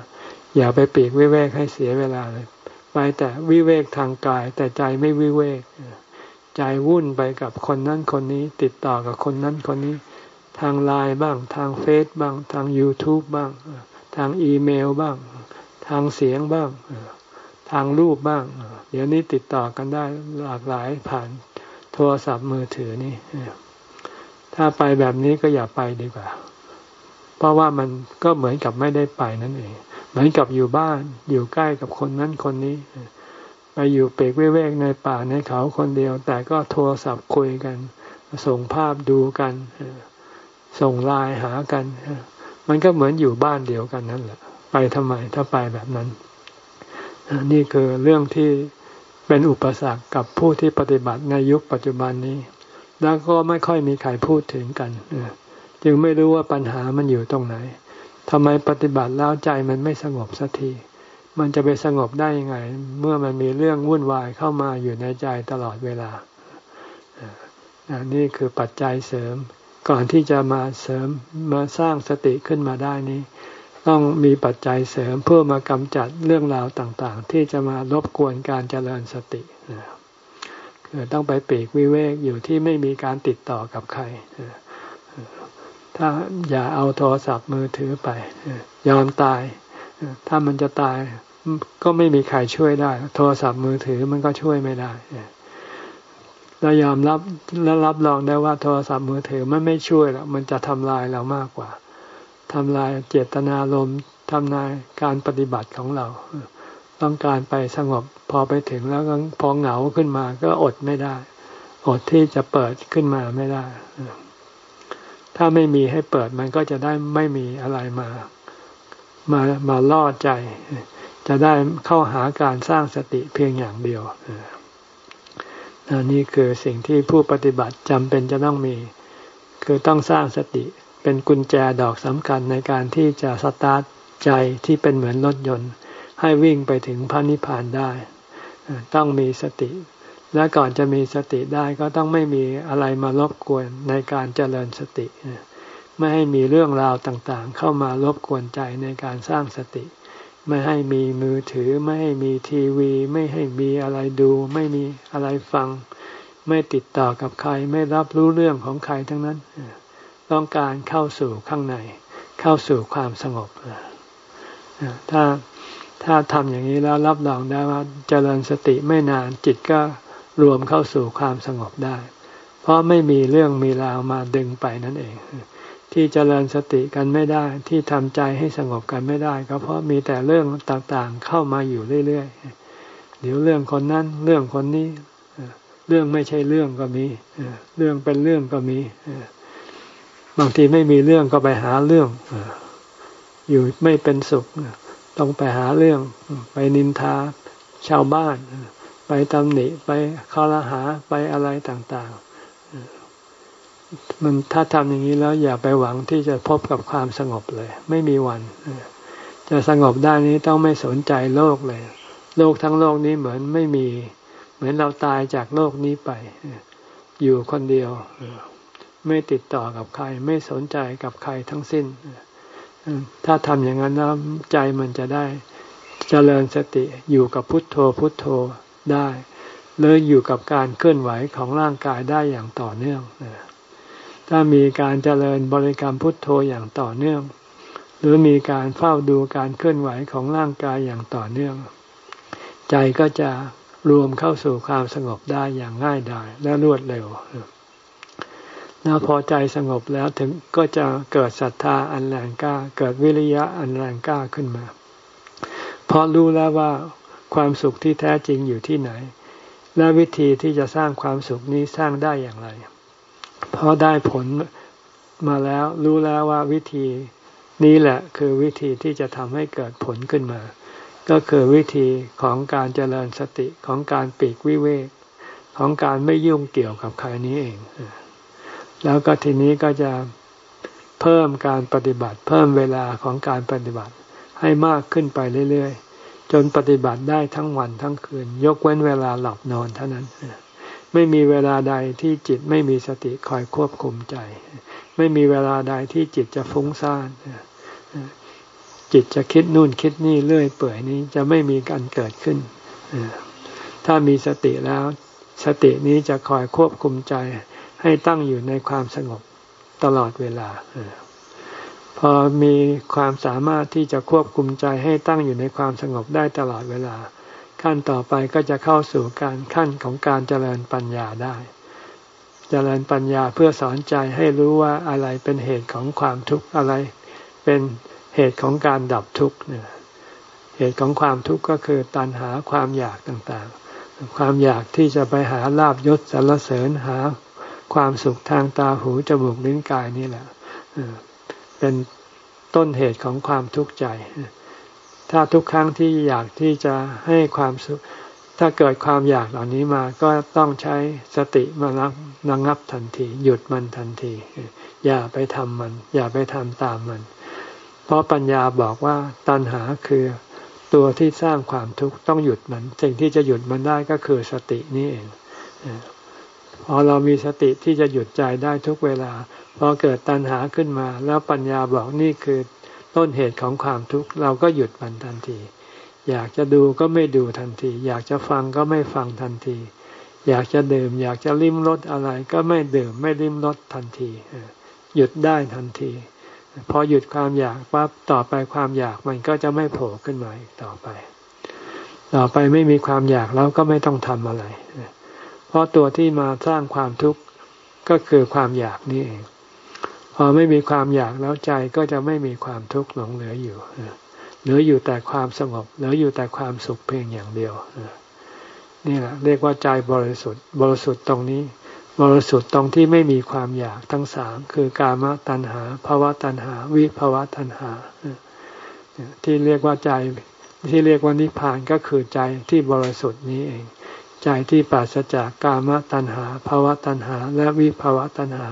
อย่าไปปีกวิเวกให้เสียเวลาเลย ไปแต่วิเวกทางกายแต่ใจไม่วิเวก ใจวุ่นไปกับคนนั้นคนนี้ ติดต่อกับคนนั้นคนนี้ ทางไลน์บ้าง ทางเฟซบ้าง ทาง YouTube บ้าง ทางอีเมลบ้าง ทางเสียงบ้างทางรูปบ้าง เดี๋ยวนี้ติดต่อกันได้หลากหลายผ่าน โทรศัพท์มือถือนี่ถ้าไปแบบนี้ก็อย่าไปดีกว่า เพราะว่ามันก็เหมือนกับไม่ได้ไปนั่นเอง เหมือนกับอยู่บ้าน อยู่ใกล้กับคนนั้นคนนี้ ไปอยู่เปกเวกในป่าในเขาคนเดียว แต่ก็โทรศัพท์คุยกัน ส่งภาพดูกัน ส่งไลน์หากัน มันก็เหมือนอยู่บ้านเดียวกันนั่นแหละ ไปทำไมถ้าไปแบบนั้น นี่คือเรื่องที่ เป็นอุปสรรคกับผู้ที่ปฏิบัติในยุคปัจจุบันนี้ แล้วก็ไม่ค่อยมีใครพูดถึงกันจึงไม่รู้ว่าปัญหามันอยู่ตรงไหนทำไมปฏิบัติแล้วใจมันไม่สงบสักทีมันจะไปสงบได้ยังไง เมื่อมันมีเรื่องวุ่นวายเข้ามาอยู่ในใจตลอดเวลานี่คือปัจจัยเสริม ก่อนที่จะมาเสริมมาสร้างสติขึ้นมาได้นี้ ต้องมีปัจจัยเสริมเพื่อมากำจัดเรื่องราวต่างๆ ที่จะมารบกวนการเจริญสติคือต้องไปปีกวิเวกอยู่ที่ไม่มีการติดต่อกับใครถ้าอย่าเอาโทรศัพท์มือถือไปยอมตาย ถ้ามันจะตายก็ไม่มีใครช่วยได้ โทรศัพท์มือถือมันก็ช่วยไม่ได้เรายอมรับและรับรองได้ว่าโทรศัพท์มือถือมันไม่ช่วยหรอกมันจะทำลายเรามากกว่า ทำลายเจตนารมณ์ทำลายการปฏิบัติของเรา ต้องการไปสงบพอไปถึงแล้วพอเหงาขึ้นมาก็อดไม่ได้ อดที่จะเปิดขึ้นมาไม่ได้ ถ้าไม่มีให้เปิดมันก็จะได้ไม่มีอะไรมา มามาล่อใจ จะได้เข้าหาการสร้างสติเพียงอย่างเดียวนี่คือสิ่งที่ผู้ปฏิบัติจำเป็นจะต้องมี คือต้องสร้างสติ เป็นกุญแจดอกสำคัญในการที่จะสตาร์ทใจที่เป็นเหมือนรถยนต์ ให้วิ่งไปถึงพระนิพพานได้ ต้องมีสติ และก่อนจะมีสติได้ก็ต้องไม่มีอะไรมารบกวนในการเจริญสติ ไม่ให้มีเรื่องราวต่างๆ เข้ามารบกวนใจในการสร้างสติ ไม่ให้มีมือถือ ไม่ให้มีทีวี ไม่ให้มีอะไรดู ไม่มีอะไรฟัง ไม่ติดต่อกับใคร ไม่รับรู้เรื่องของใครทั้งนั้น ต้องการเข้าสู่ข้างใน เข้าสู่ความสงบถ้าถ้าทำอย่างนี้แล้วรับรองได้ว่าเจริญสติไม่นานจิตก็รวมเข้าสู่ความสงบได้ เพราะไม่มีเรื่องมีราวมาดึงไปนั่นเอง ที่เจริญสติกันไม่ได้ ที่ทำใจให้สงบกันไม่ได้ ก็เพราะมีแต่เรื่องต่างๆเข้ามาอยู่เรื่อยๆเดี๋ยวเรื่องคนนั้นเรื่องคนนี้เรื่องไม่ใช่เรื่องก็มีเรื่องเป็นเรื่องก็มี บางทีไม่มีเรื่องก็ไปหาเรื่องอยู่ไม่เป็นสุข ต้องไปหาเรื่อง ไปนินทาชาวบ้าน ไปตำหนิไปคารหาไปอะไรต่างๆ มันถ้าทำอย่างนี้แล้วอย่าไปหวังที่จะพบกับความสงบเลย ไม่มีวัน จะสงบได้นี้ต้องไม่สนใจโลกเลย โลกทั้งโลกนี้เหมือนไม่มี เหมือนเราตายจากโลกนี้ไป อยู่คนเดียว ไม่ติดต่อกับใคร ไม่สนใจกับใครทั้งสิ้น ถ้าทำอย่างนั้นแล้วใจมันจะได้จเจริญสติอยู่กับพุทโธพุทโธได้หรืออยู่กับการเคลื่อนไหวของร่างกายได้อย่างต่อเนื่องถ้ามีการเจริญบริกรรมพุทโธอย่างต่อเนื่อง หรือมีการเฝ้าดูการเคลื่อนไหวของร่างกายอย่างต่อเนื่อง ใจก็จะรวมเข้าสู่ความสงบได้อย่างง่ายดายและรวดเร็ว แล้วพอใจสงบแล้วถึงก็จะเกิดศรัทธาอันแรงกล้า เกิดวิริยะอันแรงกล้าขึ้นมา เพราะรู้แล้วว่าความสุขที่แท้จริงอยู่ที่ไหน และวิธีที่จะสร้างความสุขนี้สร้างได้อย่างไร เพราะได้ผลมาแล้วรู้แล้วว่าวิธีนี้แหละคือวิธีที่จะทำให้เกิดผลขึ้นมา ก็คือวิธีของการเจริญสติของการปีกวิเวก ของการไม่ยุ่งเกี่ยวกับใครนี้เอง แล้วก็ทีนี้ก็จะเพิ่มการปฏิบัติ เพิ่มเวลาของการปฏิบัติให้มากขึ้นไปเรื่อยๆ จนปฏิบัติได้ทั้งวันทั้งคืน ยกเว้นเวลาหลับนอนเท่านั้น ไม่มีเวลาใดที่จิตไม่มีสติคอยควบคุมใจ ไม่มีเวลาใดที่จิตจะฟุ้งซ่านจิตจะคิดนู่นคิดนี่เรื่อยเปื่อยนี้จะไม่มีการเกิดขึ้น ถ้ามีสติแล้ว สตินี้จะคอยควบคุมใจ ให้ตั้งอยู่ในความสงบตลอดเวลาพอมีความสามารถที่จะควบคุมใจให้ตั้งอยู่ในความสงบได้ตลอดเวลา ขั้นต่อไปก็จะเข้าสู่การขั้นของการเจริญปัญญาได้ เจริญปัญญาเพื่อสอนใจให้รู้ว่าอะไรเป็นเหตุของความทุกข์อะไร เป็นเหตุของการดับทุกข์เนี่ยเหตุของความทุกข์ก็คือตัณหาความอยากต่างๆ ความอยากที่จะไปหาลาบยศสรรเสริญหา ความสุขทางตาหูจมูกลิ้นกายนี่แหละเป็นต้นเหตุของความทุกข์ใจ ถ้าทุกครั้งที่อยากที่จะให้ความสุข ถ้าเกิดความอยากเหล่านี้มาก็ต้องใช้สติมาระระงับทันที หยุดมันทันที อย่าไปทำมัน อย่าไปทำตามมัน เพราะปัญญาบอกว่าตัณหาคือตัวที่สร้างความทุกข์ต้องหยุดมัน สิ่งที่จะหยุดมันได้ก็คือสตินี่เอง พอเรามีสติที่จะหยุดใจได้ทุกเวลาพอเกิดตัณหาขึ้นมา แล้วปัญญาบอกนี่คือต้นเหตุของความทุกข์เราก็หยุดมันทันที อยากจะดูก็ไม่ดูทันที อยากจะฟังก็ไม่ฟังทันที อยากจะดื่ม อยากจะลิ้มรสอะไรก็ไม่ดื่มไม่ลิ้มรสทันที หยุดได้ทันที พอหยุดความอยากปั๊บต่อไปความอยากมันก็จะไม่โผล่ขึ้นมาอีกต่อไป ต่อไปไม่มีความอยากแล้วก็ไม่ต้องทำอะไร เพราะตัวที่มาสร้างความทุกข์ก็คือความอยากนี่เอง พอไม่มีความอยากแล้วใจก็จะไม่มีความทุกข์หลงเหลืออยู่เหลืออยู่แต่ความสงบเหลืออยู่แต่ความสุขเพียงอย่างเดียวนี่แหละเรียกว่าใจบริสุทธิ์ บริสุทธิ์ตรงนี้ บริสุทธิ์ตรงที่ไม่มีความอยากทั้งสามคือกามตัณหาภาวะตัณหา วิภาวะตัณหาที่เรียกว่าใจที่เรียกว่านิพพานก็คือใจที่บริสุทธิ์นี้เอง ใจที่ปราศจากกามตัณหาภาวะตัณหา และวิภาวะตัณหา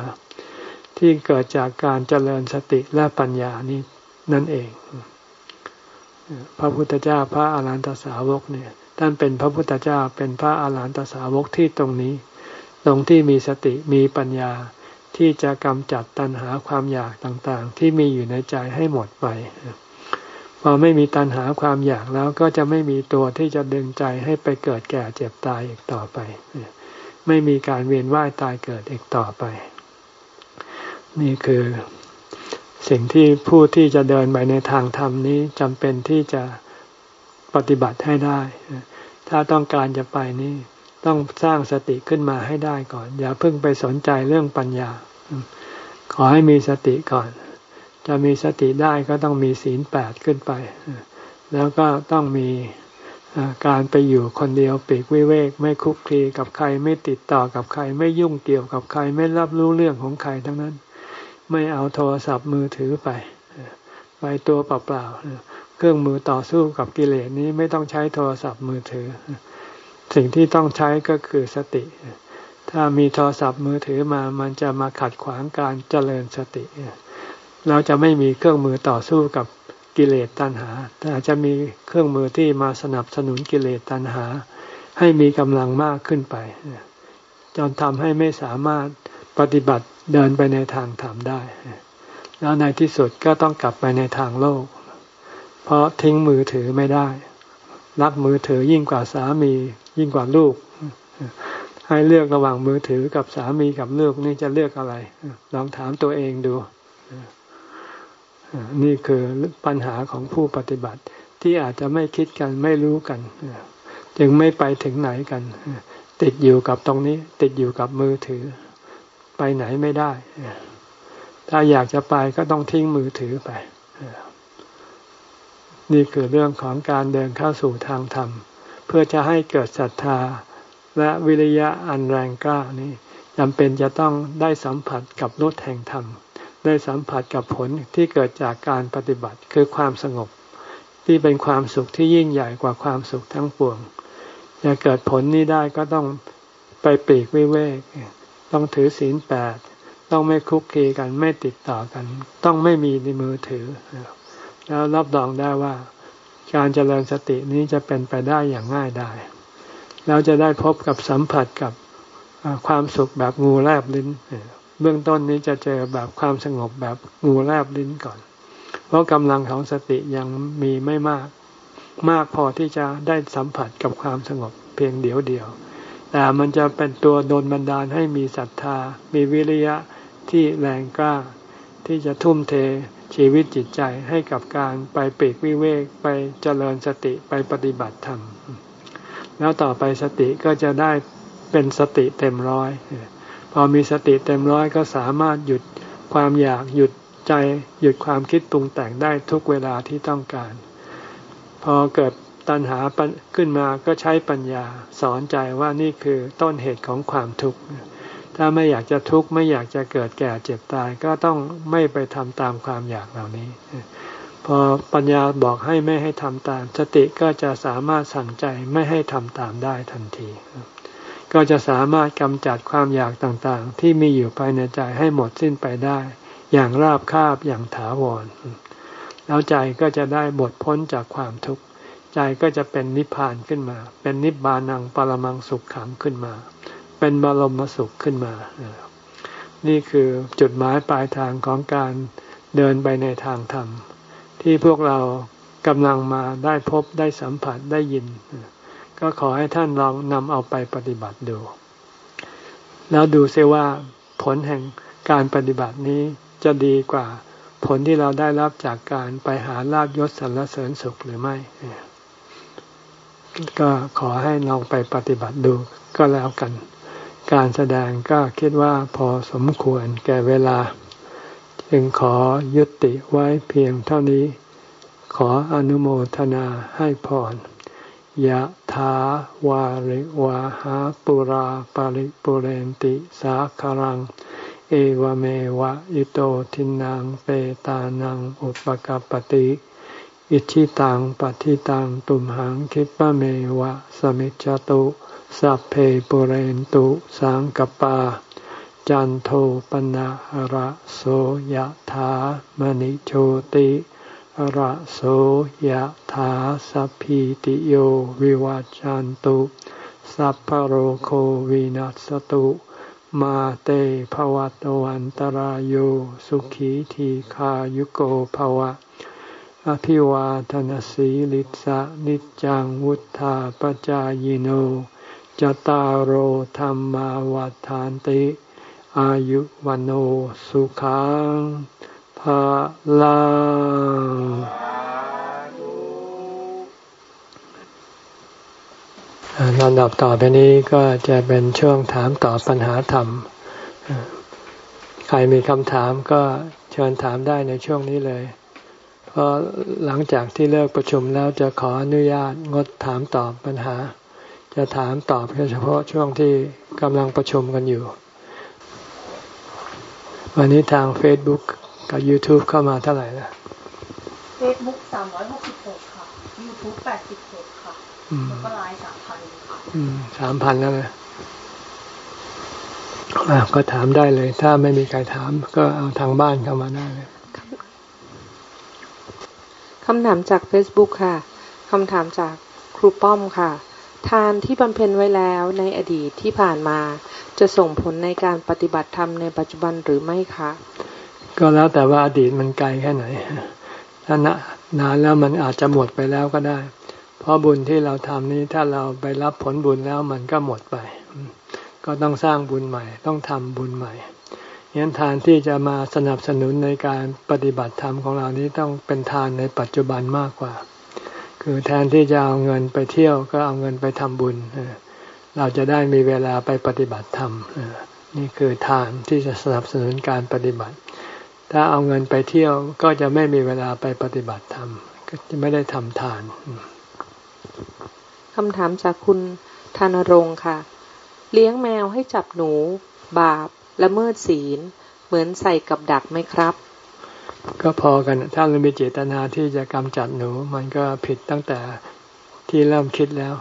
ที่เกิดจากการเจริญสติและปัญญานี้นั่นเอง พระพุทธเจ้าพระอาหารหันตสาวกเนี่ยท่านเป็นพระพุทธเจ้าเป็นพระอาหารหันตสาวกที่ตรงนี้ ตรงที่มีสติมีปัญญาที่จะกำจัดตัณหาความอยากต่างๆ ที่มีอยู่ในใจให้หมดไป พอไม่มีตัณหาความอยากแล้วก็จะไม่มีตัวที่จะดึงใจให้ไปเกิดแก่เจ็บตายอีกต่อไป ไม่มีการเวียนว่ายตายเกิดอีกต่อไป นี่คือสิ่งที่ผู้ที่จะเดินไปในทางธรรมนี้จำเป็นที่จะปฏิบัติให้ได้ ถ้าต้องการจะไปนี่ต้องสร้างสติขึ้นมาให้ได้ก่อน อย่าเพิ่งไปสนใจเรื่องปัญญา ขอให้มีสติก่อน จะมีสติได้ก็ต้องมีศีลแปดขึ้นไป แล้วก็ต้องมีการไปอยู่คนเดียวปีกวิเวก ไม่คุกคีกับใครไม่ติดต่อกับใคร ไม่ยุ่งเกี่ยวกับใคร ไม่รับรู้เรื่องของใครทั้งนั้น ไม่เอาโทรศัพท์มือถือไป ไปตัวเปล่าๆเครื่องมือต่อสู้กับกิเลสนี้ไม่ต้องใช้โทรศัพท์มือถือ สิ่งที่ต้องใช้ก็คือสติ ถ้ามีโทรศัพท์มือถือมามันจะมาขัดขวางการเจริญสติ เราจะไม่มีเครื่องมือต่อสู้กับกิเลสตัณหา แต่จะมีเครื่องมือที่มาสนับสนุนกิเลสตัณหา ให้มีกำลังมากขึ้นไปจนทำให้ไม่สามารถปฏิบัติเดินไปในทางธรรมได้ แล้วในที่สุดก็ต้องกลับไปในทางโลก เพราะทิ้งมือถือไม่ได้ รักมือถือยิ่งกว่าสามียิ่งกว่าลูก ให้เลือกระหว่างมือถือกับสามีกับลูกนี่จะเลือกอะไร ลองถามตัวเองดู นี่คือปัญหาของผู้ปฏิบัติที่อาจจะไม่คิดกันไม่รู้กัน จึงไม่ไปถึงไหนกัน ติดอยู่กับตรงนี้ ติดอยู่กับมือถือ ไปไหนไม่ได้ ถ้าอยากจะไปก็ต้องทิ้งมือถือไป นี่คือเรื่องของการเดินเข้าสู่ทางธรรม เพื่อจะให้เกิดศรัทธาและวิริยะอันแรงกล้านี่จำเป็นจะต้องได้สัมผัสกับรถแห่งธรรม ได้สัมผัสกับผลที่เกิดจากการปฏิบัติคือความสงบ ที่เป็นความสุขที่ยิ่งใหญ่กว่าความสุขทั้งปวงจะเกิดผลนี้ได้ก็ต้องไปปีกวิเวกต้องถือศีลแปดต้องไม่คุกคีกันไม่ติดต่อกัน ต้องไม่มีในมือถือ แล้วรับรองได้ว่า การเจริญสตินี้จะเป็นไปได้อย่างง่ายได้แล้วจะได้พบกับสัมผัสกับความสุขแบบงูแลบลิ้น เบื้องต้นนี้จะเจอแบบความสงบแบบงูแลบลิ้นก่อน เพราะกำลังของสติยังมีไม่มาก มากพอที่จะได้สัมผัสกับความสงบเพียงเดียวเดียว แต่มันจะเป็นตัวโดนบันดาลให้มีศรัทธา มีวิริยะที่แรงกล้า ที่จะทุ่มเทชีวิตจิตใจให้กับการไปปีกวิเวกไปเจริญสติไปปฏิบัติธรรม แล้วต่อไปสติก็จะได้เป็นสติเต็มร้อย พอมีสติเต็มร้อยก็สามารถหยุดความอยากหยุดใจหยุดความคิดปรุงแต่งได้ทุกเวลาที่ต้องการ พอเกิดตัณหาขึ้นมาก็ใช้ปัญญาสอนใจว่านี่คือต้นเหตุของความทุกข์ถ้ถ้าไม่อยากจะทุกข์ไม่อยากจะเกิดแก่เจ็บตายก็ต้องไม่ไปทำตามความอยากเหล่านี้ พอปัญญาบอกให้ไม่ให้ทำตาม สติก็จะสามารถสั่งใจไม่ให้ทำตามได้ทันที ก็จะสามารถกำจัดความอยากต่างๆ ที่มีอยู่ภายในใจให้หมดสิ้นไปได้ อย่างราบคาบอย่างถาวร แล้วใจก็จะได้บทพ้นจากความทุกข์ ใจก็จะเป็นนิพพานขึ้นมา เป็นนิบานังปรมังสุขขังขึ้นมา เป็นบรมสุขขึ้นมา นี่คือจุดหมายปลายทางของการเดินไปในทางธรรม ที่พวกเรากำลังมาได้พบได้สัมผัสได้ยิน ก็ขอให้ท่านลองนำเอาไปปฏิบัติดู แล้วดูซิว่าผลแห่งการปฏิบัตินี้จะดีกว่าผลที่เราได้รับจากการไปหาลาบยศสรรเสริญสุขหรือไม่ ก็ขอให้ลองไปปฏิบัติดูก็แล้วกัน การแสดงก็คิดว่าพอสมควรแก่เวลา จึงขอยุติไว้เพียงเท่านี้ ขออนุโมทนาให้พร ยะถาวาริวาหาปุราปาริปุเรนติสาคารัง เอวเมวะอิโตทินังเปตานังอุปกปติอิชิตังปฏิตังตุมหังคิปะเมวะสมิจจตุสัพเพปุเรนตุสังกปา จันโทปนะระโสยถามณิโชติ ระโสยถาสัพพิติโยวิวัจจันตุ สัพพโรโควินัสตุ มาเตภวัตวันตารโยสุขีทีขายุโกภวะ อภิวาทนสีลิสะนิจังวุธาปจายโนจตารโหธรรมาวาทานติ อายุวันโอสุขัง ภาลังลำดับต่อไปนี้ก็จะเป็นช่วงถามตอบปัญหาธรรม ใครมีคำถามก็เชิญถามได้ในช่วงนี้เลย เพราะหลังจากที่เลิกประชุมแล้วจะขออนุญาตงดถามตอบปัญหา จะถามตอบเฉพาะช่วงที่กำลังประชุมกันอยู่ วันนี้ทาง Facebook กับ YouTube เข้ามาเท่าไหร่ละ Facebook สามร้อยหกสิบหกค่ะ YouTube แปดสิบหกค่ะ แล้วก็ไลน์สามพันค่ะอืมสามพันแล้วเลยก็ถามได้เลย ถ้าไม่มีใครถาม ก็เอาทางบ้านเข้ามาได้เลยคำถามจาก Facebook ค่ะ คำถามจากครูป้อมค่ะ ทานที่บำเพ็ญไว้แล้วในอดีตที่ผ่านมา จะส่งผลในการปฏิบัติธรรมในปัจจุบันหรือไม่คะ ก็แล้วแต่ว่าอดีตมันไกลแค่ไหน ถ้านนานแล้วมันอาจจะหมดไปแล้วก็ได้ เพราะบุญที่เราทำนี้ถ้าเราไปรับผลบุญแล้วมันก็หมดไป ก็ต้องสร้างบุญใหม่ ต้องทำบุญใหม่ยันทานที่จะมาสนับสนุนในการปฏิบัติธรรมของเรานี้ต้องเป็นทานในปัจจุบันมากกว่า คือแทนที่จะเอาเงินไปเที่ยวก็เอาเงินไปทำบุญ เราจะได้มีเวลาไปปฏิบัติธรรมนี่คือทานที่จะสนับสนุนการปฏิบัติ ถ้าเอาเงินไปเที่ยวก็จะไม่มีเวลาไปปฏิบัติธรรม ก็จะไม่ได้ทำทานคำถามจากคุณธนรงค์ค่ะ เลี้ยงแมวให้จับหนู บาปละเมิดศีล เหมือนใส่กับดักไหมครับ ก็พอกัน ถ้าเรามีเจตนาที่จะกำจัดหนู มันก็ผิดตั้งแต่ที่เริ่มคิดแล้ว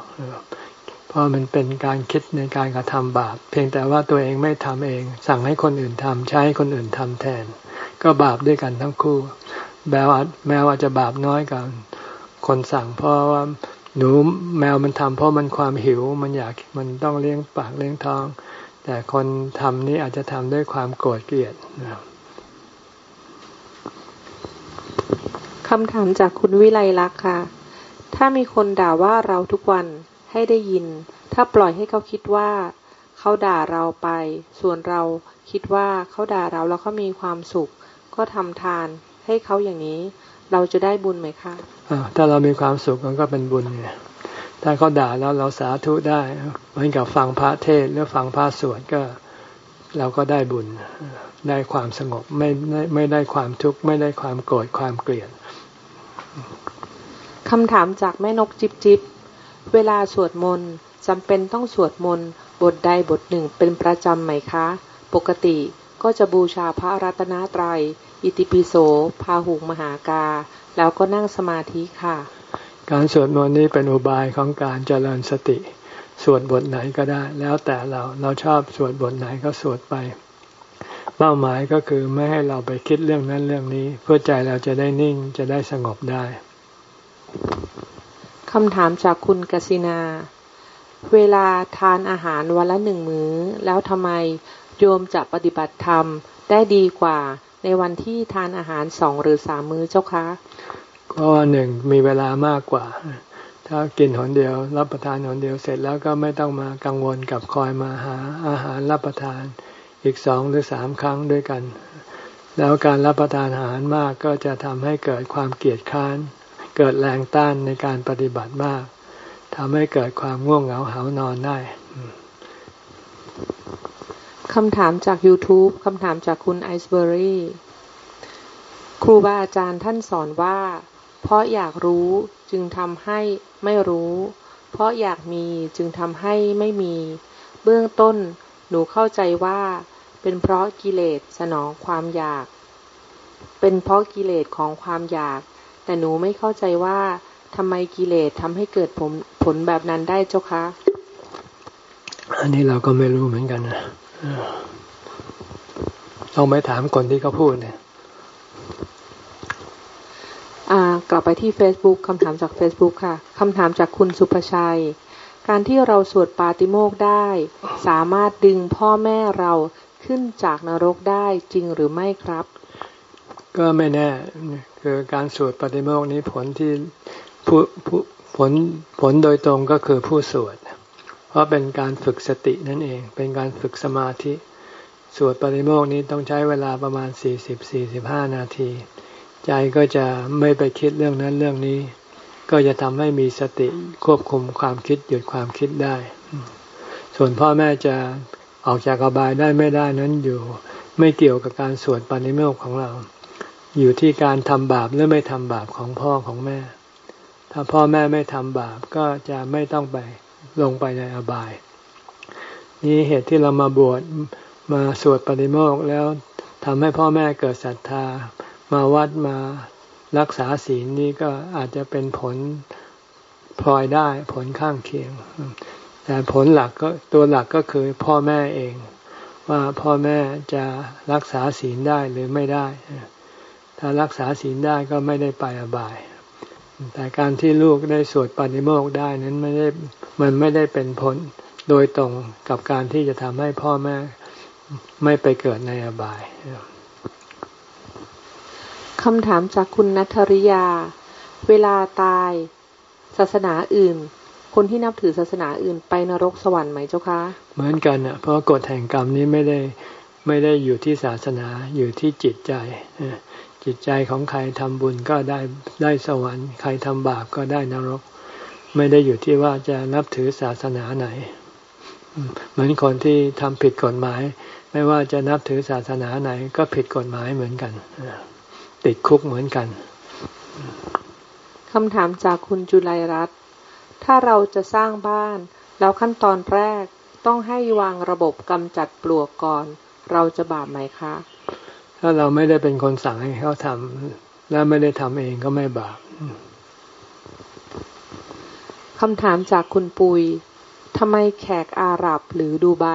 เพราะมันเป็นการคิดในการกระทำบาป เพียงแต่ว่าตัวเองไม่ทำเอง สั่งให้คนอื่นทำใช้คนอื่นทำแทน ก็บาปด้วยกันทั้งคู่ แมวแมวอาจจะบาปน้อยกว่าคนสั่ง เพราะว่าหนูแมวมันทำเพราะมันความหิว มันอยากมันต้องเลี้ยงปากเลี้ยงท้อง แต่คนทำนี้อาจจะทำด้วยความโกรธเกลียดคำถามจากคุณวิไลลักษ์ค่ะ ถ้ามีคนด่าว่าเราทุกวันให้ได้ยิน ถ้าปล่อยให้เขาคิดว่าเขาด่าเราไป ส่วนเราคิดว่าเขาด่าเราแล้วเขามีความสุข ก็ทำทานให้เขาอย่างนี้ เราจะได้บุญไหมคะถ้าเรามีความสุขมันก็เป็นบุญไงถ้าเขาด่าแล้วเราสาธุได้เหมือนกับฟังพระเทศหรือฟังพระสวดก็เราก็ได้บุญได้ความสงบไม่ไม่ได้ความทุกข์ไม่ได้ความโกรธความเกลียดคำถามจากแม่นกจิบจิบเวลาสวดมนต์จำเป็นต้องสวดมนต์บทใดบทหนึ่งเป็นประจำไหมคะ ปกติ ก็จะบูชาพระรัตนตรยัย อิติปิโส พาหุงมหากา แล้วก็นั่งสมาธิค่ะ การสวดมนต์นี้เป็นอุบายของการเจริญสติ สวดบทไหนก็ได้ แล้วแต่เราเราชอบสวดบทไหนก็สวดไป เป้าหมายก็คือไม่ให้เราไปคิดเรื่องนั้นเรื่องนี้ เพื่อใจเราจะได้นิ่งจะได้สงบได้คำถามจากคุณกสินา เวลาทานอาหารวันละหนึ่งมือ้อ แล้วทำไม โยมจะปฏิบัติธรรมได้ดีกว่าในวันที่ทานอาหารสองหรือสามมื้อเจ้าคะก็หนึ่งมีเวลามากกว่า ถ้ากินหนเดียว รับประทานหนเดียวเสร็จแล้วก็ไม่ต้องมากังวลกับคอยมาหาอาหารรับประทานอีกสองหรือสามครั้งด้วยกัน แล้วการรับประทานอาหารมากก็จะทำให้เกิดความเกลียดค้าน เกิดแรงต้านในการปฏิบัติมากทำให้เกิดความง่วงเหงาหานอนได้ คำถามจาก YouTube คำถามจากคุณไอซ์เบอรี่ครูบาอาจารย์ท่านสอนว่า เพราะอยากรู้จึงทำให้ไม่รู้ เพราะอยากมีจึงทำให้ไม่มี เบื้องต้นหนูเข้าใจว่า เป็นเพราะกิเลสสนองความอยาก เป็นเพราะกิเลสของความอยาก แต่หนูไม่เข้าใจว่าทำไมกิเลสทำให้เกิดผลผลแบบนั้นได้เจ้าคะ อันนี้เราก็ไม่รู้เหมือนกันนะ ต้องไปถามคนที่เขาพูดเนี่ยกลับไปที่ Facebook คำถามจาก Facebook ค่ะคำถามจากคุณสุภชัย การที่เราสวดปาติโมกได้ สามารถดึงพ่อแม่เราขึ้นจากนรกได้จริงหรือไม่ครับ ก็ไม่แน่คือการสวดปาติโมกนี้ผลที่ผู้ผลผลโดยตรงก็คือผู้สวด เพราะเป็นการฝึกสตินั่นเอง เป็นการฝึกสมาธิ สวดปริโมกนี้ต้องใช้เวลาประมาณ 40-45 นาที ใจก็จะไม่ไปคิดเรื่องนั้นเรื่องนี้ ก็จะทำให้มีสติควบคุมความคิดหยุดความคิดได้ ส่วนพ่อแม่จะออกจากอบายได้ไม่ได้นั้นอยู่ไม่เกี่ยวกับการสวดปริโมกของเรา อยู่ที่การทำบาปหรือไม่ทำบาปของพ่อของแม่ ถ้าพ่อแม่ไม่ทำบาปก็จะไม่ต้องไป ลงไปในอบาย นี่เหตุที่เรามาบวชมาสวดปฏิโมกแล้วทำให้พ่อแม่เกิดศรัทธา มาวัดมารักษาศีลนี่ก็อาจจะเป็นผลพลอยได้ผลข้างเคียง แต่ผลหลักก็ตัวหลักก็คือพ่อแม่เอง ว่าพ่อแม่จะรักษาศีลได้หรือไม่ได้ ถ้ารักษาศีลได้ก็ไม่ได้ไปอบาย แต่การที่ลูกได้สวดปฏิโมกได้นั้นไม่ได้มันไม่ได้เป็นผลโดยตรงกับการที่จะทำให้พ่อแม่ไม่ไปเกิดในอบายคำถามจากคุณนัทริยา เวลาตายศาสนาอื่น คนที่นับถือศาสนาอื่นไปนรกสวรรค์ไหมเจ้าคะ เหมือนกันอะ เพราะกฎแห่งกรรมนี้ไม่ได้ไม่ได้อยู่ที่ศาสนาอยู่ที่จิตใจ จิตใจของใครทำบุญก็ได้ได้สวรรค์ ใครทำบาปก็ได้นรก ไม่ได้อยู่ที่ว่าจะนับถือศาสนาไหน เหมือนคนที่ทำผิดกฎหมาย ไม่ว่าจะนับถือศาสนาไหน ก็ผิดกฎหมายเหมือนกันติดคุกเหมือนกันคำถามจากคุณจุลัยรัตน์ถ้าเราจะสร้างบ้าน แล้วขั้นตอนแรกต้องให้วางระบบกำจัดปลวกก่อน เราจะบาปไหมคะ ถ้าเราไม่ได้เป็นคนสั่งให้เขาทำและไม่ได้ทำเองก็ไม่บาปคำถามจากคุณปุยทำไมแขกอาหรับหรือดูไบ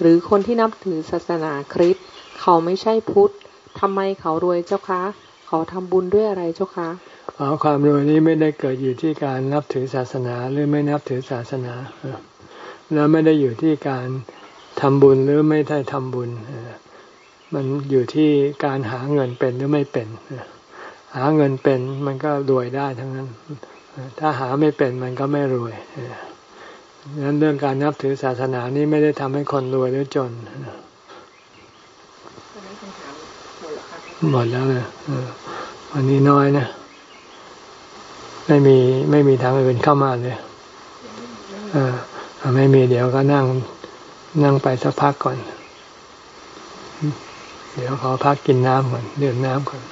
หรือคนที่นับถือศาสนาคริสต์เขาไม่ใช่พุทธทำไมเขารวยเจ้าคะ เขาทำบุญด้วยอะไรเจ้าคะอ๋อความรวยนี้ไม่ได้เกิดอยู่ที่การนับถือศาสนาหรือไม่นับถือศาสนาแล้วไม่ได้อยู่ที่การทำบุญหรือไม่ได้ทำบุญ มันอยู่ที่การหาเงินเป็นหรือไม่เป็น หาเงินเป็นมันก็รวยได้ทั้งนั้น ถ้าหาไม่เป็นมันก็ไม่รวยดังนั้นเรื่องการนับถือศาสนานี้ไม่ได้ทำให้คนรวยหรือจนหมดแล้วเลยวันนี้น้อยนะ ไม่มีไม่มีทางอื่นเข้ามาเลยอ่าไม่มีเดี๋ยวก็นั่งนั่งไปสักพักก่อน เดี๋ยวขอพักกินน้ำก่อนดื่มน้ำก่อน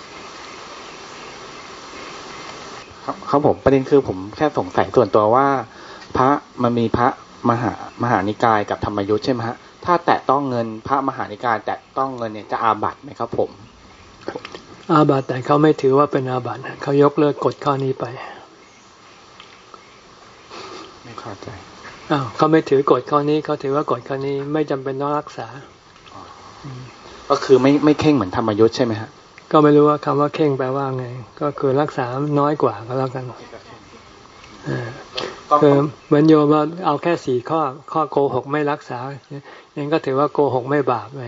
ครับผมประเด็นคือผมแค่สงสัยส่วนตัวว่า พระมันมีพระมหามหานิกายกับธรรมยุทธ์ใช่ไหมฮะถ้าแตะต้องเงินพระมหานิกายแตะต้องเงินเนี่ยจะอาบัตไหมครับผม อาบัตแต่เขาไม่ถือว่าเป็นอาบัตเขายกเลิกกฎข้อนี้ไป ไม่เข้าใจอ้าวเขาไม่ถือกฎข้อนี้เขาถือว่ากฎข้อนี้ไม่จำเป็นต้องรักษา ก็คือไม่ไม่เข่งเหมือนธรรมยุทธ์ใช่ไหมฮะก็ไม่รู้ว่าคำว่าเข่งแปลว่าไง ก็คือรักษาน้อยกว่าก็แล้วกันคือเหมือนโยมว่าเอาแค่สี่ข้อ ข้อโกหกไม่รักษายังก็ถือว่าโกหกไม่บาปไง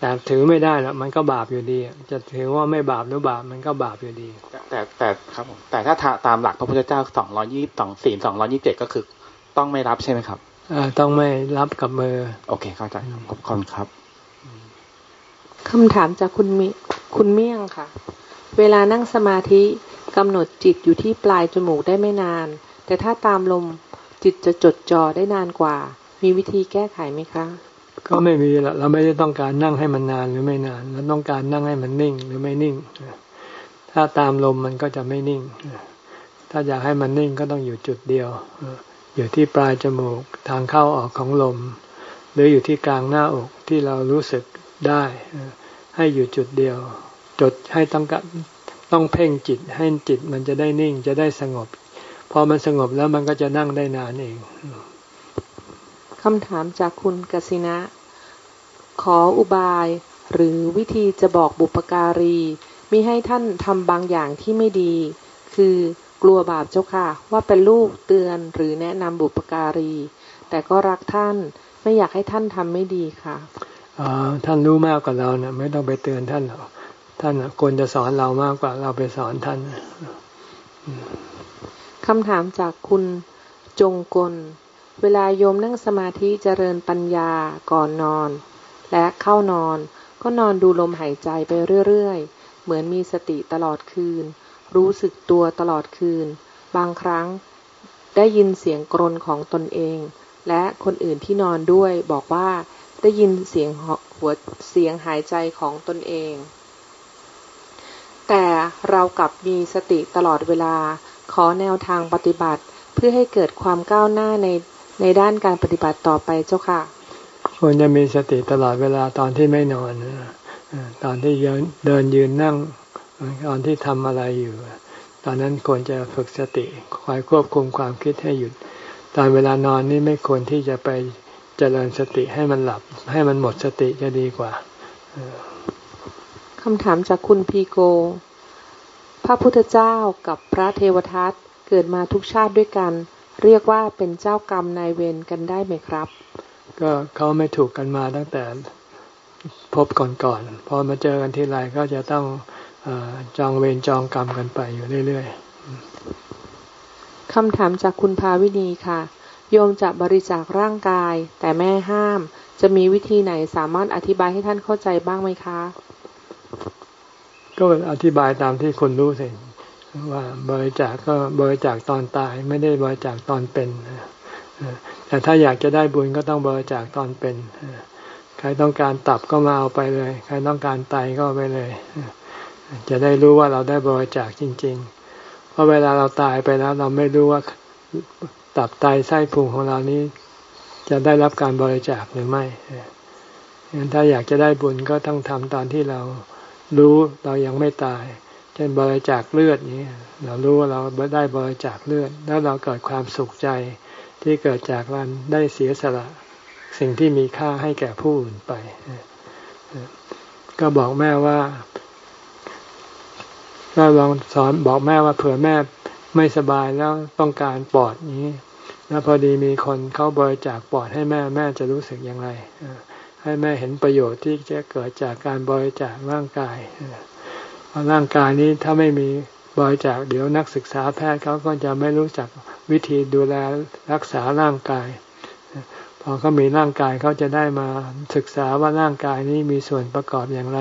แต่ถือไม่ได้แล้วมันก็บาปอยู่ดี จะถือว่าไม่บาปหรือบาปมันก็บาปอยู่ดี แต่แต่ครับผมแต่ถ้าตามหลักพระพุทธเจ้าสองร้อยี่สองสี่สองร้อยี่เจ็ดก็คือ ต้องไม่รับใช่ไหมครับอ่าต้องไม่รับกับมือ โอเคเข้าใจขอบคุณครับ คำถามจากคุณมคุณเมี่ยงค่ะ เวลานั่งสมาธิกำหนดจิตอยู่ที่ปลายจมูกได้ไม่นาน แต่ถ้าตามลมจิตจะจดจ่อได้นานกว่า มีวิธีแก้ไขไหมคะ ก็ไม่มีละเราไม่ได้ต้องการนั่งให้มันนานหรือไม่นานเราต้องการนั่งให้มันนิ่งหรือไม่นิ่ง ถ้าตามลมมันก็จะไม่นิ่ง ถ้าอยากให้มันนิ่งก็ต้องอยู่จุดเดียว อยู่ที่ปลายจมูกทางเข้าออกของลม หรืออยู่ที่กลางหน้าอกที่เรารู้สึก ได้ ให้อยู่จุดเดียว จดให้ต้องการต้องเพ่งจิตให้จิตมันจะได้นิ่งจะได้สงบ พอมันสงบแล้วมันก็จะนั่งได้นานเองคำถามจากคุณกสินะ ขออุบาย หรือวิธีจะบอกบุปการีมิให้ท่านทำบางอย่างที่ไม่ดี คือกลัวบาปเจ้าค่ะ ว่าเป็นลูกเตือนหรือแนะนำบุปการี แต่ก็รักท่านไม่อยากให้ท่านทำไม่ดีค่ะ ท่านรู้มากกว่าเราเนะไม่ต้องไปเตือนท่านหรอกท่านควรจะสอนเรามากกว่าเราไปสอนท่านคำถามจากคุณจงกล เวลาโยมนั่งสมาธิเจริญปัญญาก่อนนอน และเข้านอน ก็นอนดูลมหายใจไปเรื่อยๆ เหมือนมีสติตลอดคืน รู้สึกตัวตลอดคืน บางครั้งได้ยินเสียงกรนของตนเอง และคนอื่นที่นอนด้วยบอกว่า ได้ยินเสียงหัวเสียงหายใจของตนเอง แต่เรากลับมีสติตลอดเวลา ขอแนวทางปฏิบัติเพื่อให้เกิดความก้าวหน้าในในด้านการปฏิบัติต่อไปเจ้าค่ะควรจะมีสติตลอดเวลาตอนที่ไม่นอนตอนที่เดินยืนนั่งตอนที่ทำอะไรอยู่ ตอนนั้นควรจะฝึกสติคอยควบคุมความคิดให้หยุด ตอนเวลานอนนี่ไม่ควรที่จะไป เจริญสติให้มันหลับ ให้มันหมดสติจะดีกว่าคำถามจากคุณพีโก พระพุทธเจ้ากับพระเทวทัตเกิดมาทุกชาติด้วยกัน เรียกว่าเป็นเจ้ากรรมนายเวรกันได้ไหมครับ ก็เขาไม่ถูกกันมาตั้งแต่พบก่อนๆพอมาเจอกันทีไรก็จะต้องอจองเวรจองกรรมกันไปอยู่เรื่อยๆคำถามจากคุณภาวินีค่ะ โยมจะบริจาคร่างกาย แต่แม่ห้าม จะมีวิธีไหนสามารถอธิบายให้ท่านเข้าใจบ้างไหมคะ ก็อธิบายตามที่คนรู้สิว่าบริจาคก็บริจาคตอนตาย ไม่ได้บริจาคตอนเป็นแต่ถ้าอยากจะได้บุญก็ต้องบริจาคตอนเป็นใครต้องการตับก็มาเอาไปเลย ใครต้องการไตก็ไปเลย จะได้รู้ว่าเราได้บริจาคจริง ๆ เพราะเวลาเราตายไปแล้ว เราไม่รู้ว่า ตับไตไส้พุงของเรานี้ จะได้รับการบริจาคหรือไม่งั้นถ้าอยากจะได้บุญก็ต้องทำตอนที่เรารู้เรายังไม่ตาย เช่นบริจาคเลือดนี้ เรารู้ว่าเราได้บริจาคเลือด แล้วเราเกิดความสุขใจที่เกิดจากการได้เสียสละ สิ่งที่มีค่าให้แก่ผู้อื่นไป ก็บอกแม่ว่าก็ลองสอนบอกแม่ว่าเผื่อแม่ ไม่สบายแล้วต้องการปอดนี้ แล้วพอดีมีคนเขาบริจาคปอดให้แม่แม่จะรู้สึกอย่างไรให้แม่เห็นประโยชน์ที่จะเกิดจากการบริจาคร่างกายเพราะร่างกายนี้ถ้าไม่มีบริจาคเดี๋ยวนักศึกษาแพทย์เขาก็จะไม่รู้จักวิธีดูแลรักษาร่างกายพอเขามีร่างกายเขาจะได้มาศึกษาว่าร่างกายนี้มีส่วนประกอบอย่างไร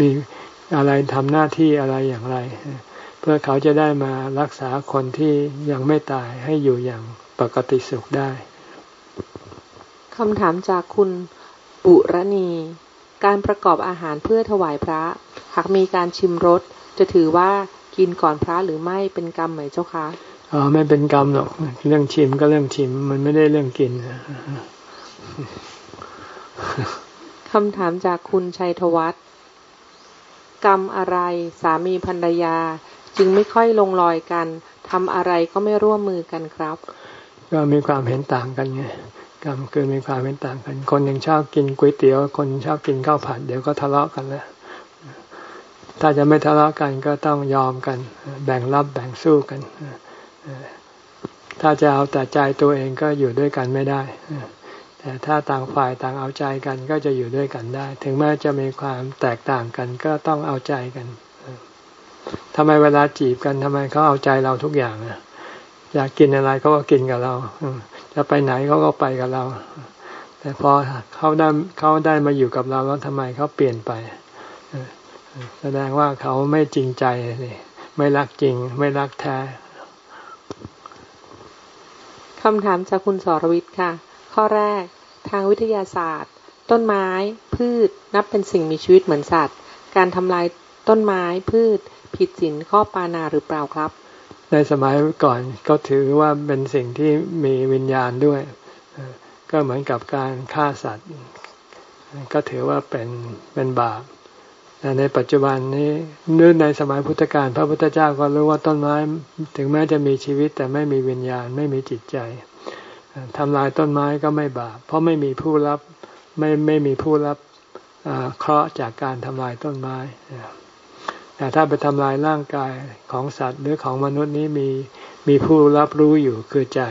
มีอะไรทำหน้าที่อะไรอย่างไร พื่อเขาจะได้มารักษาคนที่ยังไม่ตายให้อยู่อย่างปกติสุขได้คำถามจากคุณปุรณี การประกอบอาหารเพื่อถวายพระ หากมีการชิมรสจะถือว่ากินก่อนพระหรือไม่เป็นกรรมไหมเจ้าคะอ๋อไม่เป็นกรรมหรอก เรื่องชิมก็เรื่องชิม มันไม่ได้เรื่องกินคำถามจากคุณชัยธวัฒน์กรรมอะไรสามีภรรยา จึงไม่ค่อยลงรอยกันทำอะไรก็ไม่ร่วมมือกันครับ ก็มีความเห็นต่างกันไงกรรมคือมีความเห็นต่างกัน คนหนึ่งชอบกินก๋วยเตี๋ยว คนชอบกินข้าวผัดเดี๋ยวก็ทะเลาะกันแล้วถ้าจะไม่ทะเลาะกันก็ต้องยอมกัน แบ่งรับแบ่งสู้กันถ้าจะเอาแต่ใจตัวเองก็อยู่ด้วยกันไม่ได้แต่ถ้าต่างฝ่ายต่างเอาใจกันก็จะอยู่ด้วยกันได้ ถึงแม้จะมีความแตกต่างกันก็ต้องเอาใจกัน ทำไมเวลาจีบกันทำไมเขาเอาใจเราทุกอย่างอะอยากกินอะไรเขาก็กินกับเราจะไปไหนเขาก็ไปกับเรา แต่พอเขาได้เขาได้มาอยู่กับเราแล้วทำไมเขาเปลี่ยนไปแสดงว่าเขาไม่จริงใจเลยไม่รักจริง ไม่รักแท้คำถามจากคุณสรวิทย์ค่ะ ข้อแรก ทางวิทยาศาสตร์ ต้นไม้ พืช นับเป็นสิ่งมีชีวิตเหมือนสัตว์ การทำลายต้นไม้พืช ผิดศีลข้อปานาหรือเปล่าครับ ในสมัยก่อนก็ถือว่าเป็นสิ่งที่มีวิญญาณด้วย ก็เหมือนกับการฆ่าสัตว์ ก็ถือว่าเป็นเป็นบาปแต่ในปัจจุบันนี้นื่ในสมัยพุทธกาลพระพุทธเจ้าก็รู้ว่าต้นไม้ถึงแม้จะมีชีวิตแต่ไม่มีวิญญาณไม่มีจิตใจทำลายต้นไม้ก็ไม่บาป เพราะไม่มีผู้รับไม่ไม่มีผู้รับเคราะห์จากการทำลายต้นไม้ แต่ถ้าไปทำลายร่างกายของสัตว์หรือของมนุษย์นี้มีมีผู้รับรู้อยู่คือใจ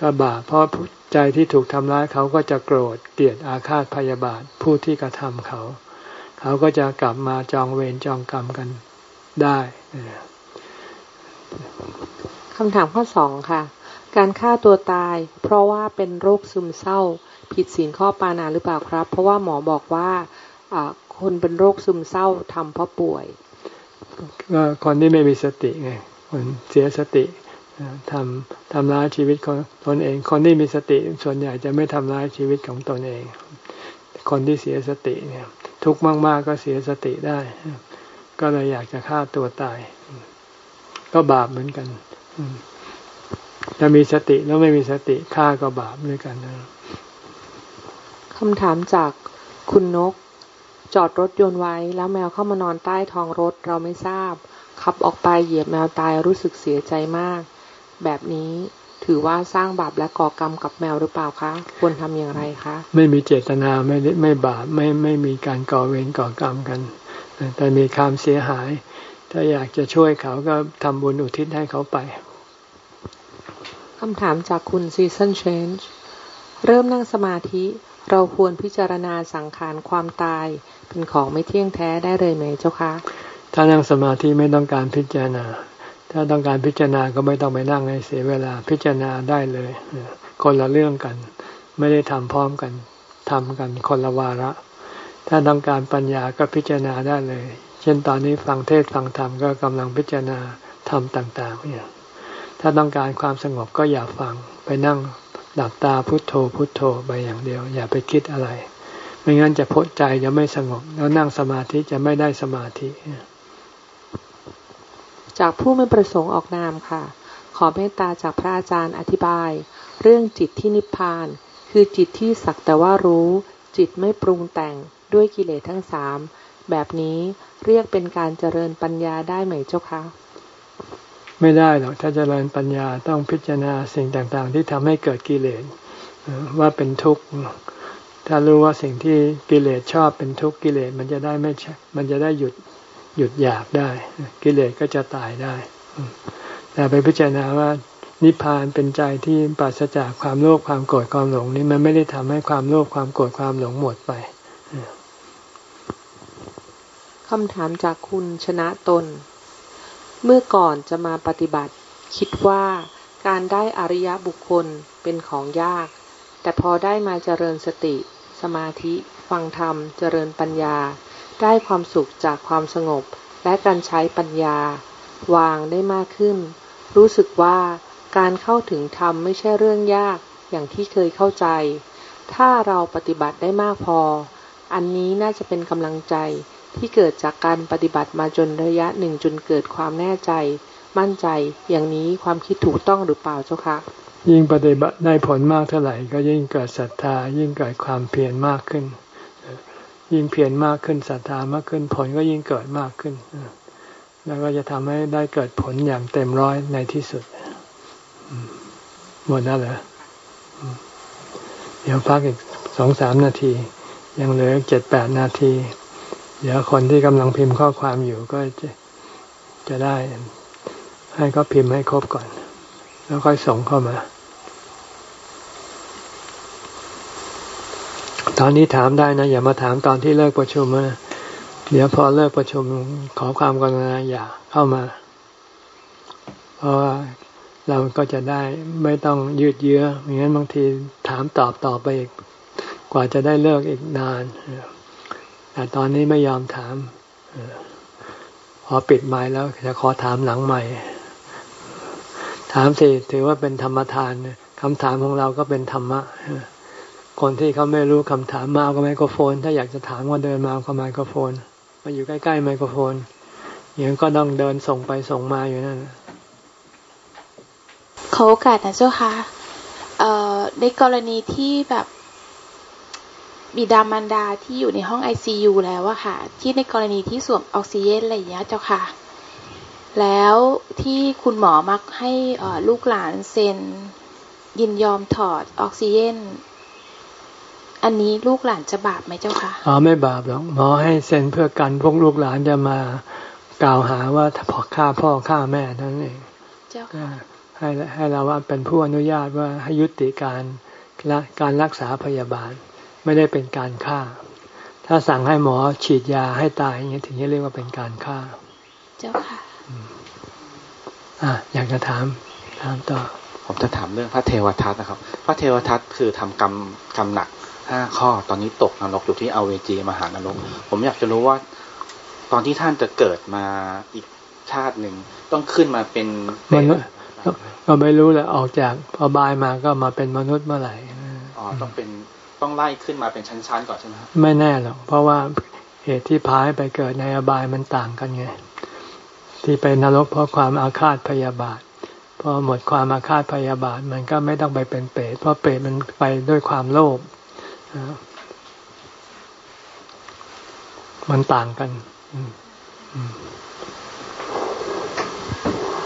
ก็บาปเพราะใจที่ถูกทำร้ายเขาก็จะโกรธเกลียดอาฆาตพยาบาทผู้ที่กระทำเขา เขาก็จะกลับมาจองเวรจองกรรมกันได้คำถามข้อสองค่ะ การฆ่าตัวตาย เพราะว่าเป็นโรคซึมเศร้า ผิดศีลข้อปานาหรือเปล่าครับ เพราะว่าหมอบอกว่าคนเป็นโรคซึมเศร้าทำเพราะป่วย ก็คนที่ไม่มีสติไงคนเสียสติทำทำร้ายชีวิตของตนเอง คนที่มีสติส่วนใหญ่จะไม่ทำร้ายชีวิตของตนเอง คนที่เสียสติเนี่ย ทุกข์มาก ๆ ก็เสียสติได้ ก็เลยอยากจะฆ่าตัวตาย ก็บาปเหมือนกันจะมีสติแล้วไม่มีสติฆ่าก็บาปด้วยกันนะคำถามจากคุณนก จอดรถยนต์ไว้แล้วแมวเข้ามานอนใต้ท้องรถเราไม่ทราบ ขับออกไปเหยียบแมวตายรู้สึกเสียใจมาก แบบนี้ถือว่าสร้างบาปและก่อกรรมกับแมวหรือเปล่าคะ ควรทำอย่างไรคะ ไม่มีเจตนาไม่ไม่บาปไม่ไม่มีการก่อเวรก่อกรรมกัน แต่มีความเสียหาย ถ้าอยากจะช่วยเขาก็ทำบุญอุทิศให้เขาไปคำถามจากคุณ Season Change เริ่มนั่งสมาธิ เราควรพิจารณาสังขารความตาย เป็นของไม่เที่ยงแท้ได้เลยไหมเจ้าคะถ้านั่งสมาธิไม่ต้องการพิจารณา ถ้าต้องการพิจารณาก็ไม่ต้องไปนั่งให้เสียเวลาพิจารณาได้เลยคนละเรื่องกัน ไม่ได้ทำพร้อมกันทำกันคนละวาระ ถ้าต้องการปัญญาก็พิจารณาได้เลย เช่นตอนนี้ฟังเทศฟังธรรมก็กำลังพิจารณาธรรมต่าง ๆ เนี่ย ถ้าต้องการความสงบก็อย่าฟังไปนั่งหลับตาพุโทโธพุโทโธไปอย่างเดียว อย่าไปคิดอะไร ไม่งั้นจะพดใจจะไม่สงบ แล้วนั่งสมาธิจะไม่ได้สมาธิ จากผู้ไม่ประสงค์ออกนามค่ะ ขอเมตตาจากพระอาจารย์อธิบาย เรื่องจิตที่นิพพาน คือจิตที่สักแต่ว่ารู้ จิตไม่ปรุงแต่งด้วยกิเลสทั้งสามแบบนี้เรียกเป็นการเจริญปัญญาได้ไหมเจ้าคะไม่ได้หรอกถ้าเจริญปัญญาต้องพิจารณาสิ่งต่างๆ ที่ทำให้เกิดกิเลสว่าเป็นทุกข์ ถ้ารู้ว่าสิ่งที่กิเลสชอบเป็นทุกข์กิเลสมันจะได้ไม่มันจะได้หยุดหยุดอยากได้ กิเลสก็จะตายได้ แต่ไปพิจารณาว่านิพพานเป็นใจที่ปราศจากความโลภความโกรธความหลงนี่มันไม่ได้ทำให้ความโลภความโกรธความหลงหมดไปคำถามจากคุณชนะตน เมื่อก่อนจะมาปฏิบัติ คิดว่าการได้อริยบุคคลเป็นของยาก แต่พอได้มาเจริญสติ สมาธิ ฟังธรรม เจริญปัญญา ได้ความสุขจากความสงบ และการใช้ปัญญา วางได้มากขึ้น รู้สึกว่าการเข้าถึงธรรมไม่ใช่เรื่องยากอย่างที่เคยเข้าใจ ถ้าเราปฏิบัติได้มากพอ อันนี้น่าจะเป็นกำลังใจที่เกิดจากการปฏิบัติมาจนระยะหนึ่งจนเกิดความแน่ใจ มั่นใจอย่างนี้ความคิดถูกต้องหรือเปล่าเจ้าคะ ยิ่งปฏิบัติได้ผลมากเท่าไหร่ ก็ยิ่งเกิดศรัทธา ยิ่งเกิดความเพียรมากขึ้น ยิ่งเพียรมากขึ้นศรัทธามากขึ้นผลก็ยิ่งเกิดมากขึ้น แล้วก็จะทำให้ได้เกิดผลอย่างเต็มร้อยในที่สุดหมดแล้วเหรอเดี๋ยวพักอีกสองสามนาที ยังเหลือเจ็ดแปดนาที เดี๋ยวคนที่กำลังพิมพ์ข้อความอยู่ก็จะจะได้ ให้เขาพิมพ์ให้ครบก่อน แล้วค่อยส่งเข้ามา ตอนนี้ถามได้นะ อย่ามาถามตอนที่เลิกประชุมนะเดี๋ยวพอเลิกประชุมขอความกรุณาอย่าเข้ามา เพราะว่าเราก็จะได้ไม่ต้องยืดเยื้อไม่งั้นบางทีถามตอบต่อไปอีก กว่าจะได้เลิกอีกนาน แต่ตอนนี้ไม่ยอมถาม พอปิดไม้แล้วจะขอถามหลังใหม่ ถามสิถือว่าเป็นธรรมทานคำถามของเราก็เป็นธรรมะคนที่เขาไม่รู้คำถามมาเอาไมโครโฟน ถ้าอยากจะถามก็เดินมาเอาไมโครโฟน มาอยู่ใกล้ๆไมโครโฟนอย่างก็ต้องเดินส่งไปส่งมาอยู่นั่นขอโอกาสนะเจ้าค่ะในกรณีที่แบบบิดามารดาที่อยู่ในห้องไอซียูแล้วอะค่ะ ที่ในกรณีที่สวมออกซิเจนอะไรอย่างเงี้ยเจ้าค่ะ แล้วที่คุณหมอมักให้ลูกหลานเซ็น ยินยอมถอดออกซิเจนอันนี้ลูกหลานจะบาปไหมเจ้าคะอ๋อไม่บาปหรอกหมอให้เซ็นเพื่อกันพวกลูกหลานจะมากล่าวหาว่าพอฆ่าพ่อฆ่าแม่นั่นเองเจ้าค่ะให้ให้เราว่าเป็นผู้อนุญาตว่าให้ยุติการการรักษาพยาบาลไม่ได้เป็นการฆ่า ถ้าสั่งให้หมอฉีดยาให้ตายอย่างนี้ถึงจะเรียกว่าเป็นการฆ่า เจ้าค่ะ อ่าอยากจะถามถามต่อ ผมจะถามเรื่องพระเทวทัตนะครับ พระเทวทัตคือทำกรรมกรรมหนักห้าข้อ ตอนนี้ตกนรกอยู่ที่อเวจีมหานรก ผมอยากจะรู้ว่า ตอนที่ท่านจะเกิดมาอีกชาติหนึ่งต้องขึ้นมาเป็นมนุษย์ก็ไม่รู้แหละออกจากอบายมาก็มาเป็นมนุษย์เมื่อไหร่อ๋อต้องเป็นต้องไล่ขึ้นมาเป็นชั้นๆก่อนใช่ไหมไม่แน่หรอกเพราะว่าเหตุที่พายไปเกิดในอบายมันต่างกันไง ที่ไปนรกเพราะความอาฆาตพยาบาท พอหมดความอาฆาตพยาบาท มันก็ไม่ต้องไปเป็นเปรตเพราะเปรตมันไปด้วยความโลภมันต่างกัน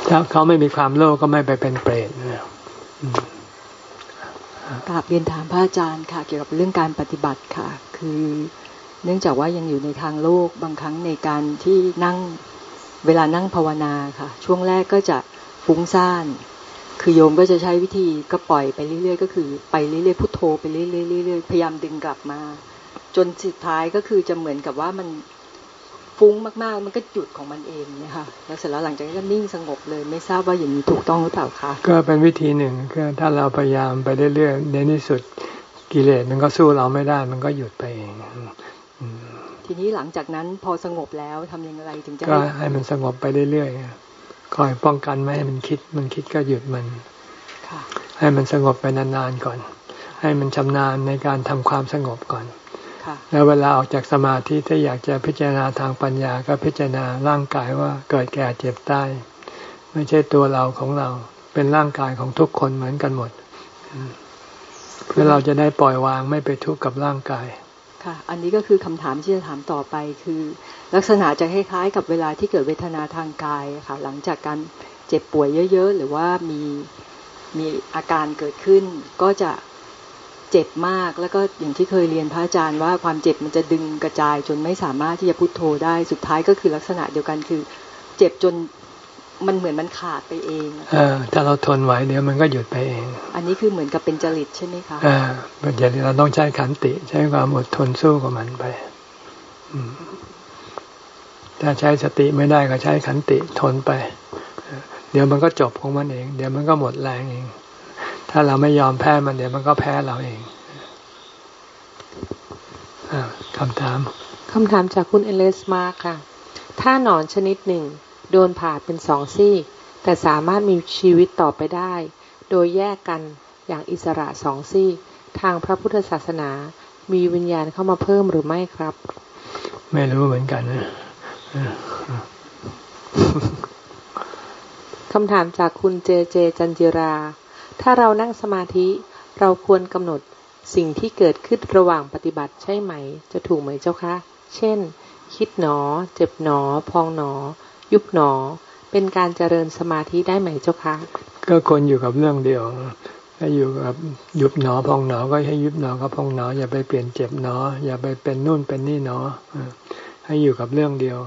ถ้าเขาไม่มีความโลภก็ไม่ไปเป็นเปรตนะกราบเรียนถามพระอาจารย์ค่ะ เกี่ยวกับเรื่องการปฏิบัติค่ะ คือ เนื่องจากว่ายังอยู่ในทางโลกบางครั้งในการที่นั่ง เวลานั่งภาวนาค่ะ ช่วงแรกก็จะฟุ้งซ่าน คือโยมก็จะใช้วิธีก็ปล่อยไปเรื่อยๆ ก็คือไปเรื่อยๆพุทโธไปเรื่อยๆพยายามดึงกลับมา จนสุดท้ายก็คือจะเหมือนกับว่ามันฟุ้งมากๆ มันก็หยุดของมันเองนี่ยค่ะแล้วเสร็จแล้วหลังจากนั้นก็นิ่งสงบเลยไม่ทราบว่าอย่างนี้ถูกต้องหรือเปล่าคะก็เป็นวิธีหนึ่งคือถ้าเราพยายามไปเรื่อยๆในที่สุดกิเลสมันก็สู้เราไม่ได้มันก็หยุดไปเอง ทีนี้หลังจากนั้นพอสงบแล้วทำยังไงถึงจะก็ให้มันสงบไปเรื่อยๆคอยป้องกันไม่ให้มันคิด มันคิดก็หยุดมันให้มันสงบไปนานๆก่อน ให้มันชำนาญในการทำความสงบก่อนแล้วเวลาออกจากสมาธิถ้าอยากจะพิจารณาทางปัญญาก็พิจารณาร่างกายว่าเกิดแก่เจ็บตายไม่ใช่ตัวเราของเรา เป็นร่างกายของทุกคนเหมือนกันหมด เพื่อเราจะได้ปล่อยวางไม่ไปทุกข์กับร่างกาย ค่ะ อันนี้ก็คือคำถามที่จะถามต่อไปคือ ลักษณะจะคล้ายๆ กับเวลาที่เกิดเวทนาทางกายค่ะ หลังจากการเจ็บป่วยเยอะ ๆ หรือว่ามีมีอาการเกิดขึ้น ก็จะเจ็บมากแล้วก็อย่างที่เคยเรียนพระอาจารย์ว่าความเจ็บมันจะดึงกระจายจนไม่สามารถที่จะพุโทโธได้สุดท้ายก็คือลักษณะเดียวกันคือ เจ็บจน มันเหมือนมันขาดไปเองอถ้าเราทนไหวเดี๋ยวมันก็หยุดไปเอง อันนี้คือเหมือนกับเป็นจริตใช่ไหมคะอ่าเป็นจริตเราต้องใช้ขันติ ใช้ความอดทนสู้กับมันไปถ้าใช้สติไม่ได้ก็ใช้ขันติทนไป เดี๋ยวมันก็จบของมันเอง เดี๋ยวมันก็หมดแรงเอง ถ้าเราไม่ยอมแพ้มันเดี๋ยวมันก็แพ้เราเองอคำถามคำถามจากคุณเอเลสมาค่ะ ถ้าหนอนชนิดหนึ่ง โดนผ่าเป็นสองซี่ แต่สามารถมีชีวิตต่อไปได้ โดยแยกกันอย่างอิสระสองซี่ ทางพระพุทธศาสนา มีวิญญาณเข้ามาเพิ่มหรือไม่ครับ ไม่รู้เหมือนกันนะคำถามจากคุณเจเจจันจิรา ถ้าเรานั่งสมาธิเราควรกำหนดสิ่งที่เกิดขึ้นระหว่างปฏิบัติใช่ไหม จะถูกไหมเจ้าคะ เช่น คิดหนอ เจ็บหนอ พองหนอ ยุบหนอ เป็นการเจริญสมาธิได้ไหมเจ้าคะก็ควรอยู่กับเรื่องเดียวถ้าอยู่กับยุบหนอพองหนอก็ให้ยุบหนอกับพองหนอ อย่าไปเปลี่ยนเจ็บหนอ อย่าไปเป็นนู่นเป็นนี่หนอให้อยู่กับเรื่องเดียว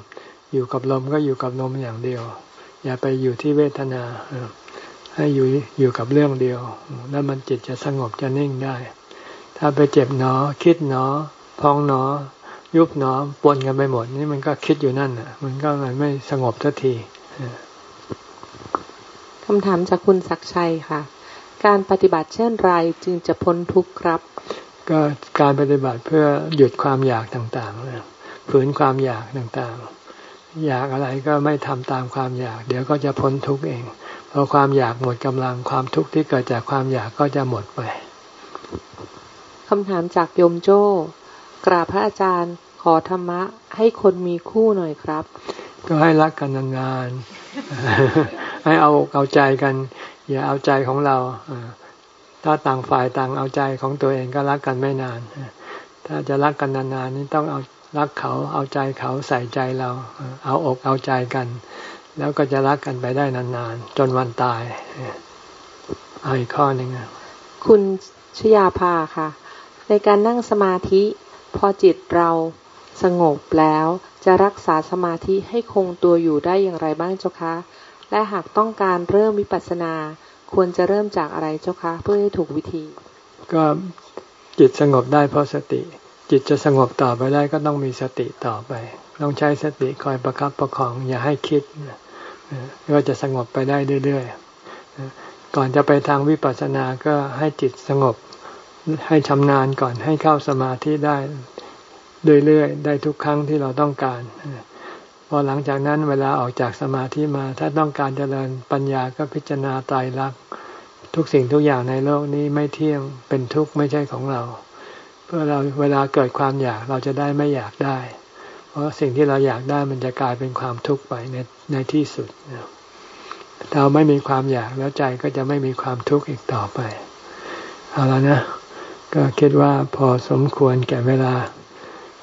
อยู่กับลมก็อยู่กับลมอย่างเดียว อย่าไปอยู่ที่เวทนาให้อยู่อยู่กับเรื่องเดียว แล้วมันจิตจะสงบจะนิ่งได้ ถ้าไปเจ็บหนอ คิดหนอ พองหนอ ยุบหนอปนกันไปหมด นี่มันก็คิดอยู่นั่นอะ มันก็เลยไม่สงบทันทีคำถามจากคุณศักชัยค่ะ การปฏิบัติเช่นไรจึงจะพ้นทุกข์ครับ ก็การปฏิบัติเพื่อหยุดความอยากต่างๆฝืนความอยากต่างๆ อยากอะไรก็ไม่ทำตามความอยาก เดี๋ยวก็จะพ้นทุกข์เองพอความอยากหมดกำลังความทุกข์ที่เกิดจากความอยากก็จะหมดไปคำถามจากโยมโจ้กราบพระอาจารย์ข อธรรมะให้คนมีคู่หน่อยครับ ก็ให้รักกันนานๆให้เอาเอาใจกัน อย่าเอาใจของเราถ้าต่างฝ่ายต่างเอาใจของตัวเองก็รักกันไม่นาน ถ้าจะรักกันนานๆนี่ต้องเอารักเขาเอาใจเขาใส่ใจเรา เอาอกเอาใจกัน แล้วก็จะรักกันไปได้นานๆ จนวันตายเอาอีกข้อหนึ่งคุณชยาภาค่ะ ในการนั่งสมาธิ พอจิตเรา สงบแล้วจะรักษาสมาธิให้คงตัวอยู่ได้อย่างไรบ้างเจ้าคะ และหากต้องการเริ่มวิปัสสนา ควรจะเริ่มจากอะไรเจ้าคะเพื่อให้ถูกวิธี ก็จิตสงบได้เพราะสติ จิตจะสงบต่อไปได้ก็ต้องมีสติต่อไป ต้องใช้สติคอยประครับประคองอย่าให้คิดก็จะสงบไปได้เรื่อยๆก่อนจะไปทางวิปัสสนาก็ให้จิตสงบให้ชำนาญก่อนให้เข้าสมาธิได้ เรื่อยๆได้ทุกครั้งที่เราต้องการ พอหลังจากนั้นเวลาออกจากสมาธิมา ถ้าต้องการเจริญปัญญาก็พิจารณาตายรัก ทุกสิ่งทุกอย่างในโลกนี้ไม่เที่ยงเป็นทุกข์ไม่ใช่ของเรา เพื่อเราเวลาเกิดความอยากเราจะได้ไม่อยากได้ เพราะสิ่งที่เราอยากได้มันจะกลายเป็นความทุกข์ไปในในที่สุดเราไม่มีความอยากแล้วใจก็จะไม่มีความทุกข์อีกต่อไป เอาแล้วนะ ก็คิดว่าพอสมควรแก่เวลา